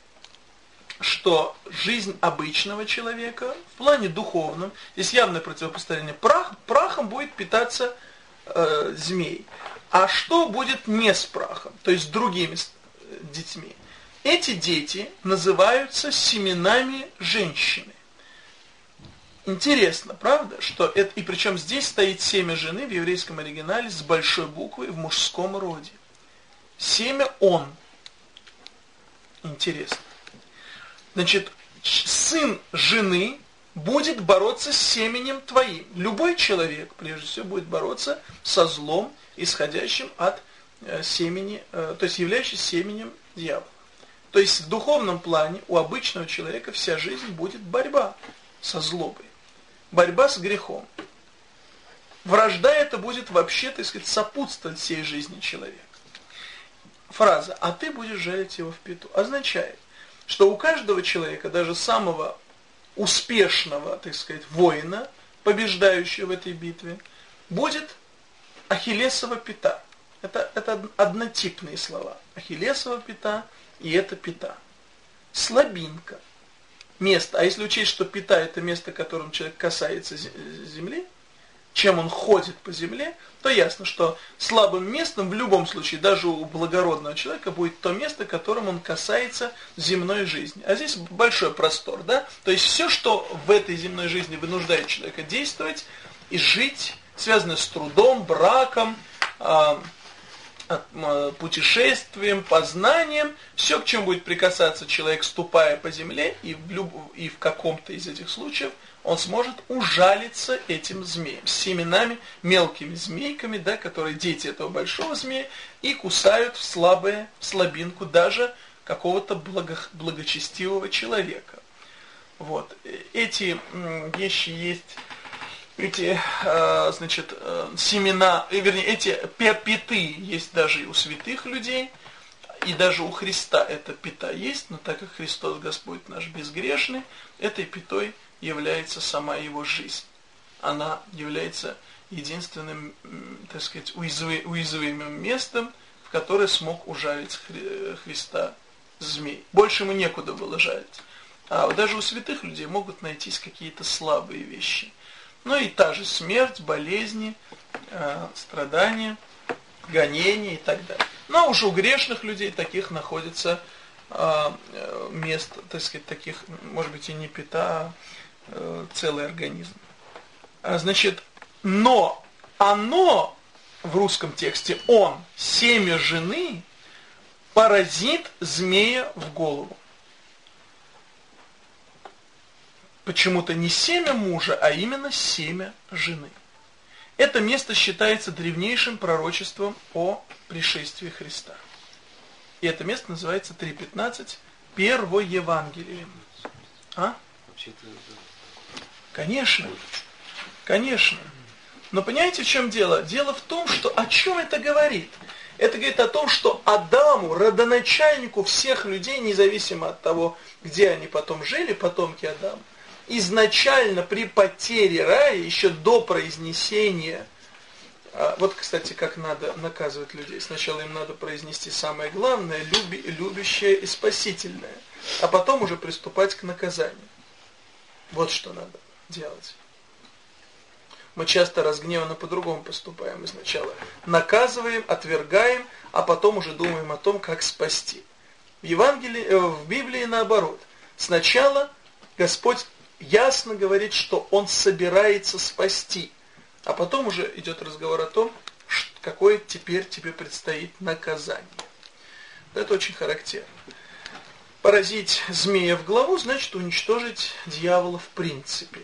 S1: что жизнь обычного человека в плане духовном, здесь явное противопоставление, прах, прахом будет питаться э, змей. А что будет не с прахом, то есть с другими э, детьми? Эти дети называются семенами женщины. Интересно, правда, что это, и причем здесь стоит семя жены в еврейском оригинале с большой буквой в мужском роде. Семя он. Интересно. Значит, сын жены будет бороться с семенем твоим. Любой человек, прежде всего, будет бороться со злом, исходящим от э, семени, э, то есть являющимся семенем дьявола. То есть в духовном плане у обычного человека вся жизнь будет борьба со злобой, борьба с грехом. Вражда это будет вообще, так сказать, сопутствовать всей жизни человека. Фраза «а ты будешь жалить его в пету» означает, что у каждого человека, даже самого успешного, так сказать, воина, побеждающего в этой битве, будет Ахиллесова пята. Это, это однотипные слова. Ахиллесова пята и это пята. Слабинка. Место. А если учесть, что пята это место, которым человек касается земли, чем он ходит по земле, то ясно, что слабым местом в любом случае, даже у благородного человека, будет то место, которым он касается земной жизни. А здесь большой простор, да? То есть все, что в этой земной жизни вынуждает человека действовать и жить, связано с трудом, браком, э, путешествием, познанием, все, к чему будет прикасаться человек, ступая по земле, и в, люб... и в каком-то из этих случаев он сможет ужалиться этим змеем, семенами, мелкими змейками, да, которые дети этого большого змея, и кусают в слабое, в слабинку даже какого-то благо... благочестивого человека. Вот. Эти вещи есть эти, э, значит, э, семена, э, вернее, эти питы есть даже и у святых людей, и даже у Христа эта пита есть, но так как Христос Господь наш безгрешный, этой питой является сама его жизнь. Она является единственным, так сказать, уязвимым местом, в которое смог ужалить Христа змей. Больше ему некуда было жалить. А даже у святых людей могут найтись какие-то слабые вещи – ну и та же смерть, болезни, э, страдания, гонения и так далее. Но уже у грешных людей таких находится э, место, так сказать, таких, может быть, и не пита, а э, целый организм. А, значит, но оно в русском тексте, он, семя жены, поразит змея в голову. Почему-то не семя мужа, а именно семя жены. Это место считается древнейшим пророчеством о пришествии Христа. И это место называется 3.15 Первое Евангелие. А? Конечно. Конечно. Но понимаете, в чем дело? Дело в том, что о чем это говорит? Это говорит о том, что Адаму, родоначальнику всех людей, независимо от того, где они потом жили, потомки Адама, изначально при потере рая, еще до произнесения, а, вот, кстати, как надо наказывать людей. Сначала им надо произнести самое главное, люби, любящее и спасительное, а потом уже приступать к наказанию. Вот что надо делать. Мы часто разгневанно по-другому поступаем. Мы сначала наказываем, отвергаем, а потом уже думаем о том, как спасти. В Евангелии, э, в Библии наоборот. Сначала Господь ясно говорит, что он собирается спасти. А потом уже идет разговор о том, какое теперь тебе предстоит наказание. Это очень характерно. Поразить змея в голову значит уничтожить дьявола в принципе.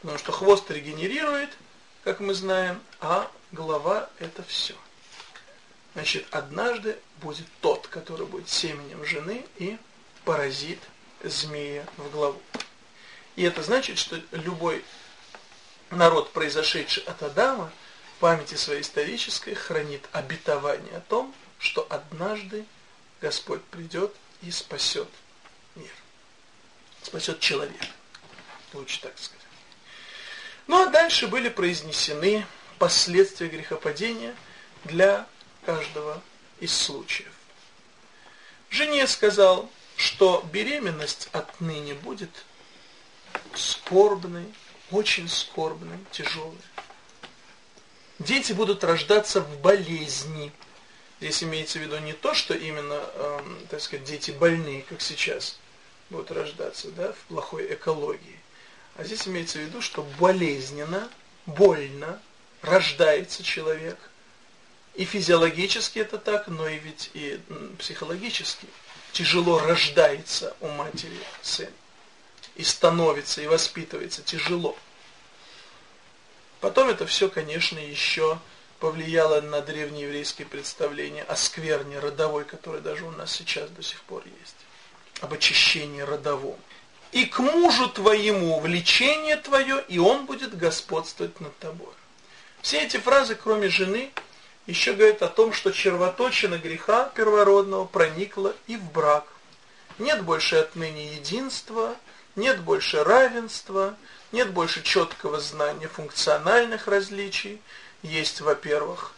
S1: Потому что хвост регенерирует, как мы знаем, а голова это все. Значит, однажды будет тот, который будет семенем жены и поразит змея в голову. И это значит, что любой народ, произошедший от Адама, в памяти своей исторической хранит обетование о том, что однажды Господь придет и спасет мир. Спасет человека. Лучше так сказать. Ну а дальше были произнесены последствия грехопадения для каждого из случаев. Жене сказал, что беременность отныне будет скорбный, очень скорбный, тяжелый. Дети будут рождаться в болезни. Здесь имеется в виду не то, что именно, э, так сказать, дети больные, как сейчас, будут рождаться, да, в плохой экологии. А здесь имеется в виду, что болезненно, больно рождается человек. И физиологически это так, но и ведь и психологически. Тяжело рождается у матери сын и становится, и воспитывается тяжело. Потом это все, конечно, еще повлияло на древнееврейские представления о скверне родовой, которая даже у нас сейчас до сих пор есть. Об очищении родовом. И к мужу твоему влечение твое, и он будет господствовать над тобой. Все эти фразы, кроме жены, еще говорят о том, что червоточина греха первородного проникла и в брак. Нет больше отныне единства, нет больше равенства, нет больше четкого знания функциональных различий. Есть, во-первых,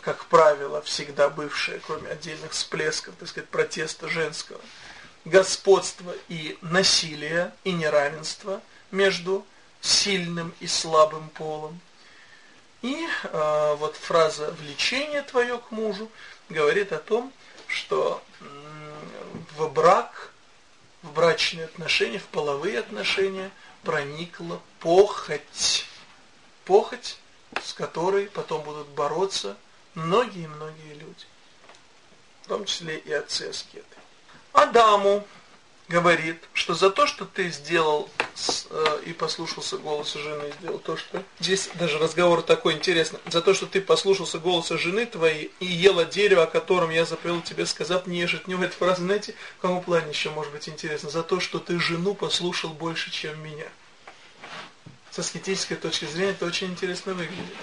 S1: как правило, всегда бывшее, кроме отдельных всплесков, так сказать, протеста женского, господство и насилие, и неравенство между сильным и слабым полом. И э, вот фраза «влечение твое к мужу» говорит о том, что в брак в брачные отношения, в половые отношения проникла похоть. Похоть, с которой потом будут бороться многие-многие люди, в том числе и отцы-аскеты. Адаму говорит, что за то, что ты сделал с, э, и послушался голоса жены, сделал то, что... Здесь даже разговор такой интересный. За то, что ты послушался голоса жены твоей и ела дерево, о котором я запрел тебе, сказав, не ешь от него. Эта фраза, знаете, в каком плане еще может быть интересно? За то, что ты жену послушал больше, чем меня. С аскетической точки зрения это очень интересно выглядит.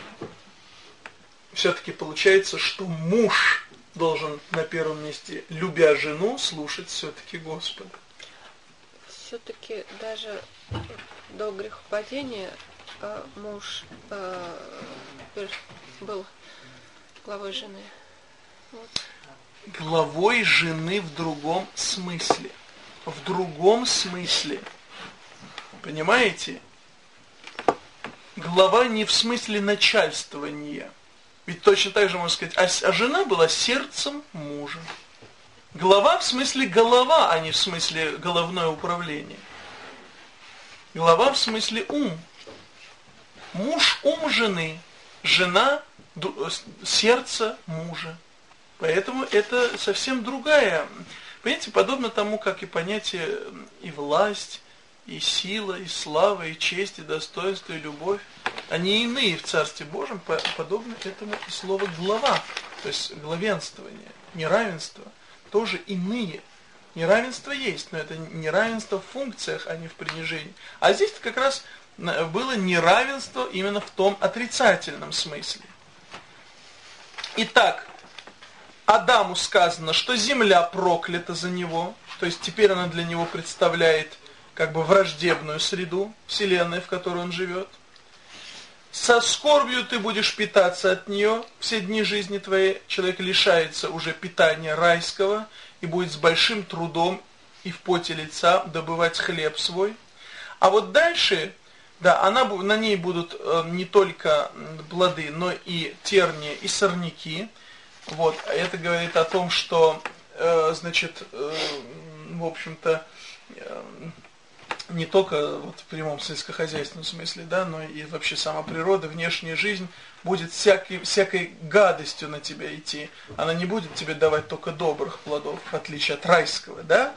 S1: Все-таки получается, что муж должен на первом месте, любя жену, слушать все-таки Господа
S2: все-таки даже до грехопадения э, муж э, был главой жены. Вот.
S1: Главой жены в другом смысле. В другом смысле. Понимаете? Глава не в смысле начальствования. Ведь точно так же можно сказать, а, а жена была сердцем мужа. Голова в смысле голова, а не в смысле головное управление. Голова в смысле ум. Муж ум жены, жена сердце мужа. Поэтому это совсем другая. Понимаете, подобно тому, как и понятие и власть, и сила, и слава, и честь, и достоинство, и любовь, они иные в Царстве Божьем, подобно этому и слово глава, то есть главенствование, неравенство – тоже иные. Неравенство есть, но это неравенство в функциях, а не в принижении. А здесь как раз было неравенство именно в том отрицательном смысле. Итак, Адаму сказано, что земля проклята за него, то есть теперь она для него представляет как бы враждебную среду, вселенной, в которой он живет. Со скорбью ты будешь питаться от нее все дни жизни твоей. Человек лишается уже питания райского и будет с большим трудом и в поте лица добывать хлеб свой. А вот дальше, да, она, на ней будут э, не только плоды, но и тернии, и сорняки. Вот, это говорит о том, что, э, значит, э, в общем-то, э, не только вот в прямом сельскохозяйственном смысле, да, но и вообще сама природа, внешняя жизнь будет всякой, всякой гадостью на тебя идти. Она не будет тебе давать только добрых плодов, в отличие от райского, да,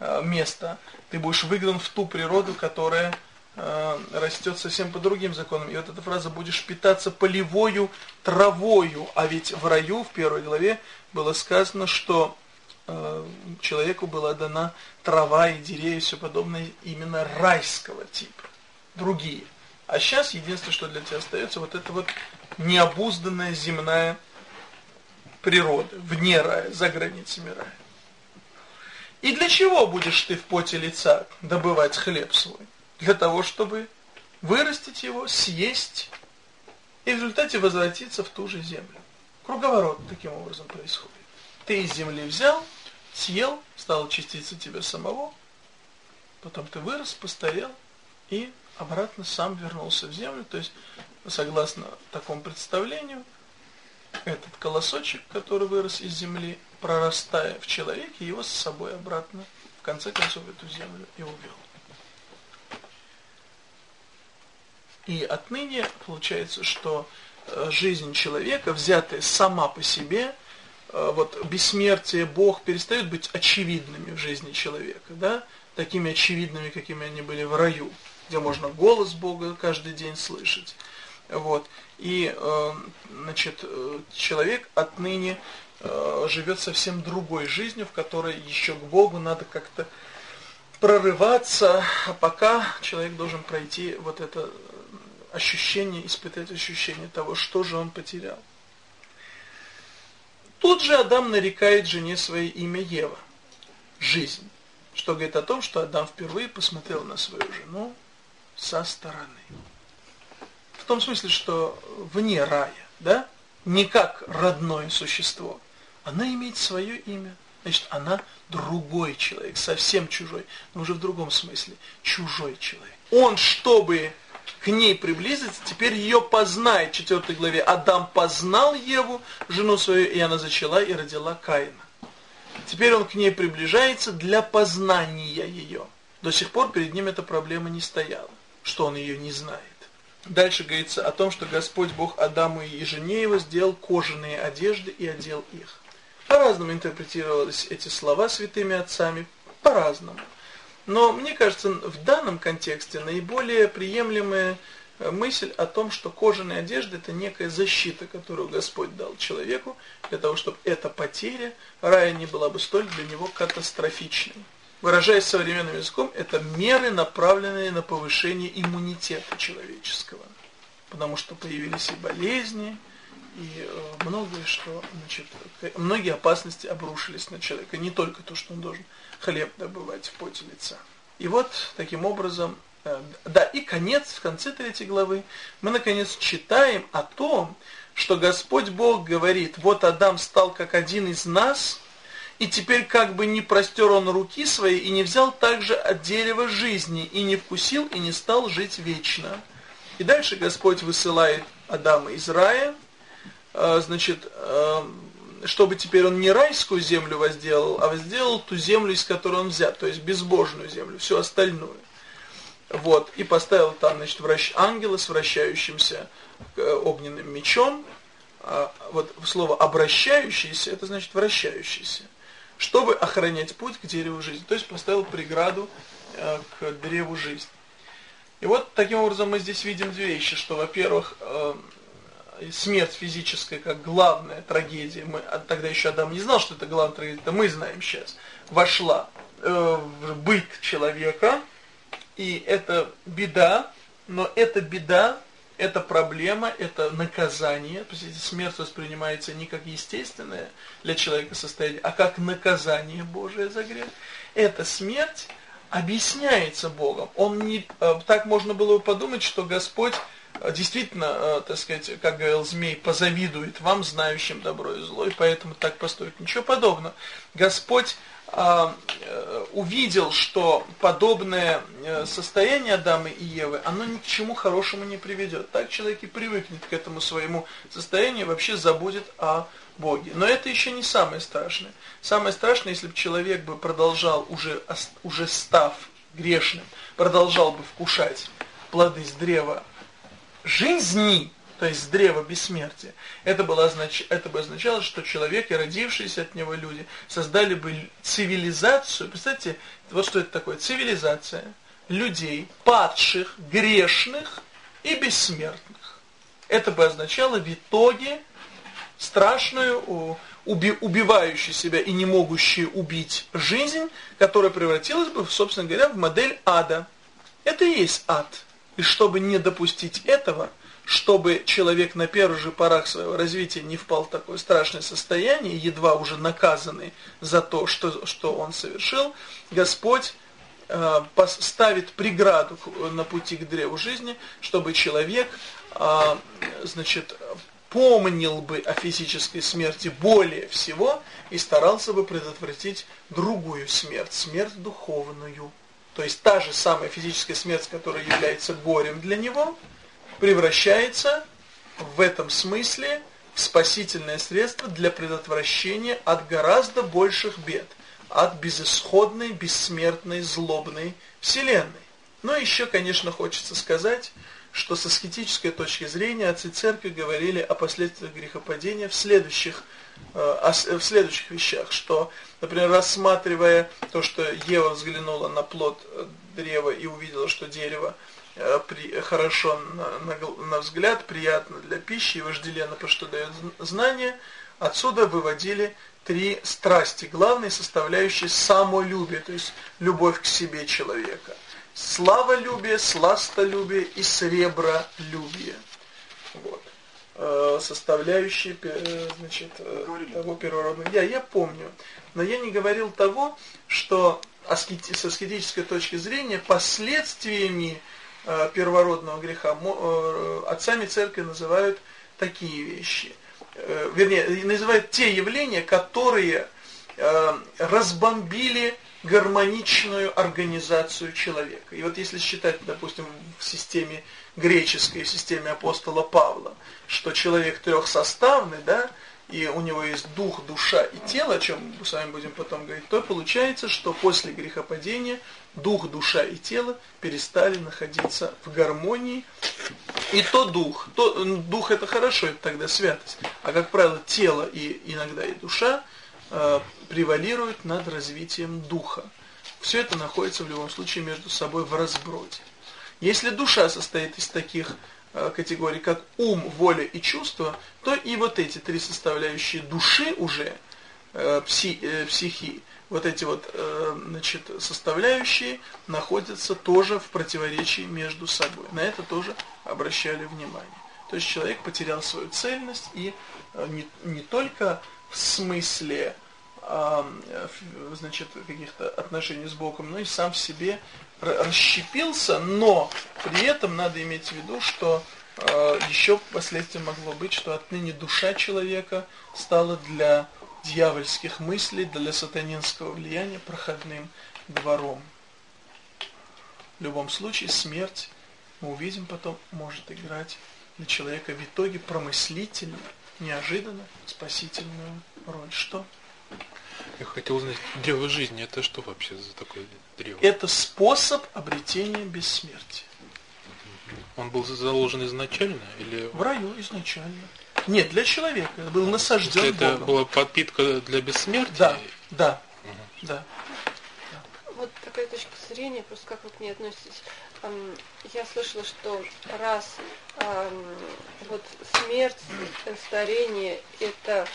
S1: э, места. Ты будешь выгнан в ту природу, которая э, растет совсем по другим законам. И вот эта фраза «будешь питаться полевою травою», а ведь в раю, в первой главе, было сказано, что человеку была дана трава и деревья и все подобное именно райского типа. Другие. А сейчас единственное, что для тебя остается, вот это вот необузданная земная природа, вне рая, за границами рая. И для чего будешь ты в поте лица добывать хлеб свой? Для того, чтобы вырастить его, съесть и в результате возвратиться в ту же землю. Круговорот таким образом происходит. Ты из земли взял, съел, стал частица тебя самого, потом ты вырос, постарел и обратно сам вернулся в землю. То есть, согласно такому представлению, этот колосочек, который вырос из земли, прорастая в человеке, его с собой обратно, в конце концов, эту землю и увел. И отныне получается, что э, жизнь человека, взятая сама по себе, вот бессмертие, Бог перестают быть очевидными в жизни человека, да, такими очевидными, какими они были в раю, где можно голос Бога каждый день слышать. Вот. И, э, значит, э, человек отныне живет совсем другой жизнью, в которой еще к Богу надо как-то прорываться, а пока человек должен пройти вот это ощущение, испытать ощущение того, что же он потерял. Тут же Адам нарекает жене своей имя Ева. Жизнь. Что говорит о том, что Адам впервые посмотрел на свою жену со стороны. В том смысле, что вне рая, да? Не как родное существо. Она имеет свое имя. Значит, она другой человек, совсем чужой, но уже в другом смысле. Чужой человек. Он, чтобы к ней приблизиться, теперь ее познает. В 4 главе Адам познал Еву, жену свою, и она зачала и родила Каина. Теперь он к ней приближается для познания ее. До сих пор перед ним эта проблема не стояла, что он ее не знает. Дальше говорится о том, что Господь Бог Адаму и жене его сделал кожаные одежды и одел их. По-разному интерпретировались эти слова святыми отцами, по-разному. Но мне кажется, в данном контексте наиболее приемлемая э, мысль о том, что кожаные одежды это некая защита, которую Господь дал человеку, для того, чтобы эта потеря рая не была бы столь для него катастрофичной. Выражаясь современным языком, это меры, направленные на повышение иммунитета человеческого. Потому что появились и болезни, и э, многое что, значит, многие опасности обрушились на человека, не только то, что он должен хлеб добывать в поте лица. И вот таким образом, э, да, и конец, в конце третьей главы, мы наконец читаем о том, что Господь Бог говорит, вот Адам стал как один из нас, и теперь как бы не простер он руки свои, и не взял также от дерева жизни, и не вкусил, и не стал жить вечно. И дальше Господь высылает Адама из рая, э, значит, э, чтобы теперь он не райскую землю возделал, а возделал ту землю, из которой он взят, то есть безбожную землю, все остальное. Вот, и поставил там, значит, вращ... ангела с вращающимся э, огненным мечом. А, вот слово «обращающийся» это значит «вращающийся», чтобы охранять путь к дереву жизни. То есть поставил преграду э, к древу жизни. И вот таким образом мы здесь видим две вещи, что, во-первых, э, смерть физическая как главная трагедия, мы тогда еще Адам не знал, что это главная трагедия, это мы знаем сейчас, вошла э, в быт человека, и это беда, но эта беда, это проблема, это наказание, смерть воспринимается не как естественное для человека состояние, а как наказание Божие за грех. Эта смерть объясняется Богом. Он не, э, так можно было бы подумать, что Господь действительно, а, так сказать, как говорил змей, позавидует вам, знающим добро и зло, и поэтому так поступит. Ничего подобного. Господь а, э, увидел, что подобное э, состояние Адама и Евы, оно ни к чему хорошему не приведет. Так человек и привыкнет к этому своему состоянию, вообще забудет о Боге. Но это еще не самое страшное. Самое страшное, если бы человек бы продолжал, уже, уже став грешным, продолжал бы вкушать плоды с древа жизни, то есть древа бессмертия, это, было, это бы означало, что человек и родившиеся от него люди создали бы цивилизацию, представьте, вот что это такое, цивилизация людей, падших, грешных и бессмертных. Это бы означало в итоге страшную, уби, убивающую себя и не могущую убить жизнь, которая превратилась бы, собственно говоря, в модель ада. Это и есть ад. И чтобы не допустить этого, чтобы человек на первых же порах своего развития не впал в такое страшное состояние, едва уже наказанный за то, что, что он совершил, Господь э, ставит преграду на пути к древу жизни, чтобы человек э, значит, помнил бы о физической смерти более всего и старался бы предотвратить другую смерть, смерть духовную. То есть та же самая физическая смерть, которая является горем для него, превращается в этом смысле в спасительное средство для предотвращения от гораздо больших бед, от безысходной, бессмертной, злобной вселенной. Но еще, конечно, хочется сказать, что со скетической точки зрения отцы церкви говорили о последствиях грехопадения в следующих следующих вещах, что, например, рассматривая то, что Ева взглянула на плод э, древа и увидела, что дерево э, хорошо на, на, взгляд, приятно для пищи и вожделенно, потому что дает знания, отсюда выводили три страсти, главные составляющие самолюбие, то есть любовь к себе человека. Славолюбие, сластолюбие и сребролюбие. Вот. Э, составляющие э, значит, э, того первородного. Я, я помню. Но я не говорил того, что аскети, с аскетической точки зрения последствиями первородного греха отцами церкви называют такие вещи. Вернее, называют те явления, которые разбомбили гармоничную организацию человека. И вот если считать, допустим, в системе греческой, системе апостола Павла, что человек трехсоставный, да, и у него есть дух, душа и тело, о чем мы с вами будем потом говорить, то получается, что после грехопадения дух, душа и тело перестали находиться в гармонии, И то дух, то дух это хорошо, это тогда святость. А как правило, тело и иногда и душа э, превалируют над развитием духа. Все это находится в любом случае между собой в разброде. Если душа состоит из таких э, категорий, как ум, воля и чувство, то и вот эти три составляющие души уже, э, пси, э, психи, вот эти вот значит, составляющие находятся тоже в противоречии между собой. На это тоже обращали внимание. То есть человек потерял свою цельность и не, не только в смысле значит, каких-то отношений с Богом, но и сам в себе расщепился, но при этом надо иметь в виду, что э, еще последствием могло быть, что отныне душа человека стала для дьявольских мыслей для сатанинского влияния проходным двором. В любом случае смерть, мы увидим потом, может играть для человека в итоге промыслительную, неожиданно спасительную роль. Что?
S4: Я хотел узнать, древо жизни, это что вообще за такое?
S1: Это способ обретения бессмертия.
S4: Он был заложен изначально? или?
S1: В раю изначально. Нет, для человека. Это был насажден
S4: Это
S1: Богом.
S4: была подпитка для бессмертия?
S1: Да, да, угу. да.
S2: Такая точка зрения, просто как вы к ней относитесь. Я слышала, что раз вот смерть, старение – это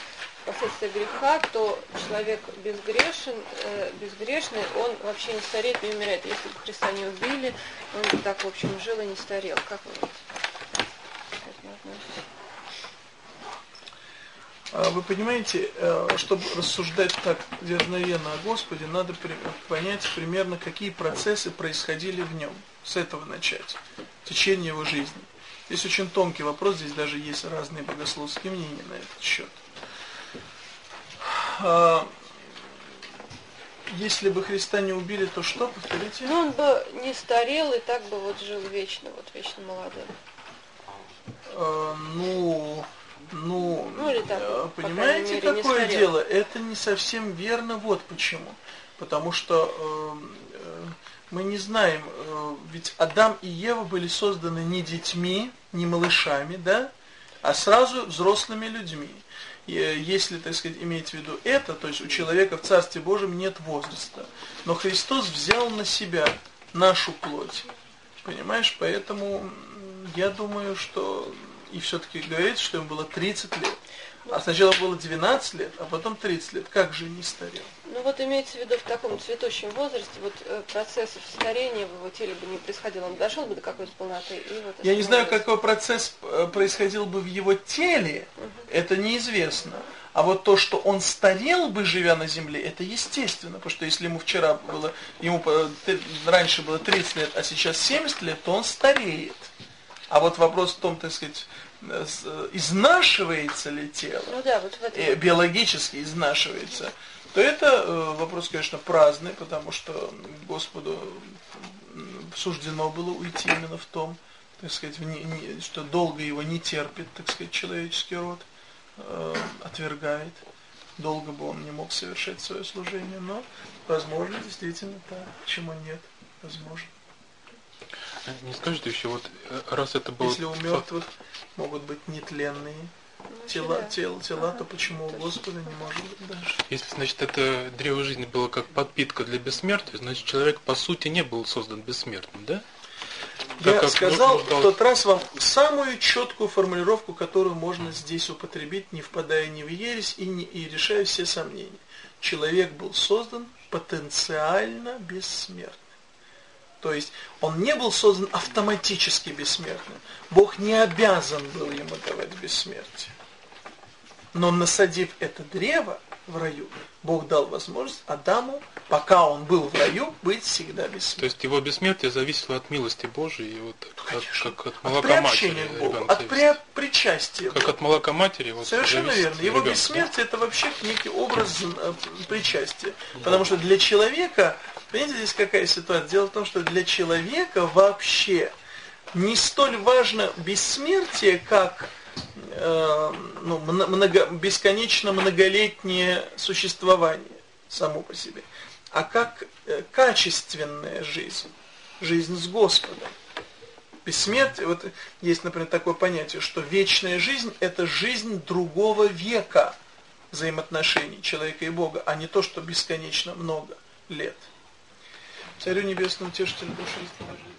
S2: последствия греха, то человек безгрешен, э, безгрешный, он вообще не стареет, не умирает. Если бы Христа не убили, он так, в общем, жил и не старел. Как вы вот к этому относитесь?
S1: А вы понимаете, э, чтобы рассуждать так дерзновенно о Господе, надо понять примерно, какие процессы происходили в нем. С этого начать. В течение его жизни. Здесь очень тонкий вопрос, здесь даже есть разные богословские мнения на этот счет. А, если бы Христа не убили, то что, повторите?
S2: Ну, он бы не старел и так бы вот жил вечно, вот вечно молодым.
S1: А, ну, ну,
S2: ну или так,
S1: э, понимаете, мере, какое дело? Это не совсем верно, вот почему. Потому что э, э, мы не знаем, э, ведь Адам и Ева были созданы не детьми, не малышами, да, а сразу взрослыми людьми. И, э, если, так сказать, иметь в виду это, то есть у человека в Царстве Божьем нет возраста. Но Христос взял на себя нашу плоть. Понимаешь, поэтому я думаю, что и все-таки говорится, что ему было 30 лет. А сначала было 12 лет, а потом 30 лет. Как же не старел?
S2: Ну вот имеется в виду в таком цветущем возрасте, вот э, процессов старения в его теле бы не происходило, он дошел бы до какой-то полноты. И вот
S1: Я не знаю, какой процесс э, происходил бы в его теле, угу. это неизвестно. А вот то, что он старел бы, живя на земле, это естественно, потому что если ему вчера было, ему раньше было 30 лет, а сейчас 70 лет, то он стареет. А вот вопрос в том, так сказать, э, изнашивается ли тело,
S2: ну да, вот этом.
S1: Э, биологически изнашивается, то это э, вопрос, конечно, праздный, потому что Господу суждено было уйти именно в том, так сказать, в не, не, что долго его не терпит, так сказать, человеческий род, э, отвергает. Долго бы он не мог совершать свое служение, но возможно, действительно так, почему нет, возможно.
S4: Не скажете еще, вот э, раз это было...
S1: Если у мертвых могут быть нетленные ну, тела, да. тела, то почему у Господа не может быть даже?
S4: Если, значит, это древо жизни было как подпитка для бессмертия, значит, человек по сути не был создан бессмертным, да?
S1: Я как сказал в тот раз вам самую четкую формулировку, которую можно здесь употребить, не впадая ни в ересь и, не, и решая все сомнения. Человек был создан потенциально бессмертным. То есть он не был создан автоматически бессмертным. Бог не обязан был ему давать бессмертие. Но насадив это древо в раю, Бог дал возможность Адаму, пока он был в раю, быть всегда бессмертным.
S4: То есть его бессмертие зависело от милости Божией, вот
S1: Конечно.
S4: От, как от молока от матери.
S1: К Богу, от при, причастия.
S4: Как от молока матери. Вот
S1: Совершенно верно. Его ребенка. бессмертие это вообще некий образ э, причастия. Да. Потому что для человека Понимаете, здесь какая ситуация? Дело в том, что для человека вообще не столь важно бессмертие, как э, ну, много, бесконечно многолетнее существование само по себе, а как э, качественная жизнь, жизнь с Господом. бессмертие, вот есть, например, такое понятие, что вечная жизнь – это жизнь другого века взаимоотношений человека и Бога, а не то, что бесконечно много лет. Царю Небесному, Утешителю души и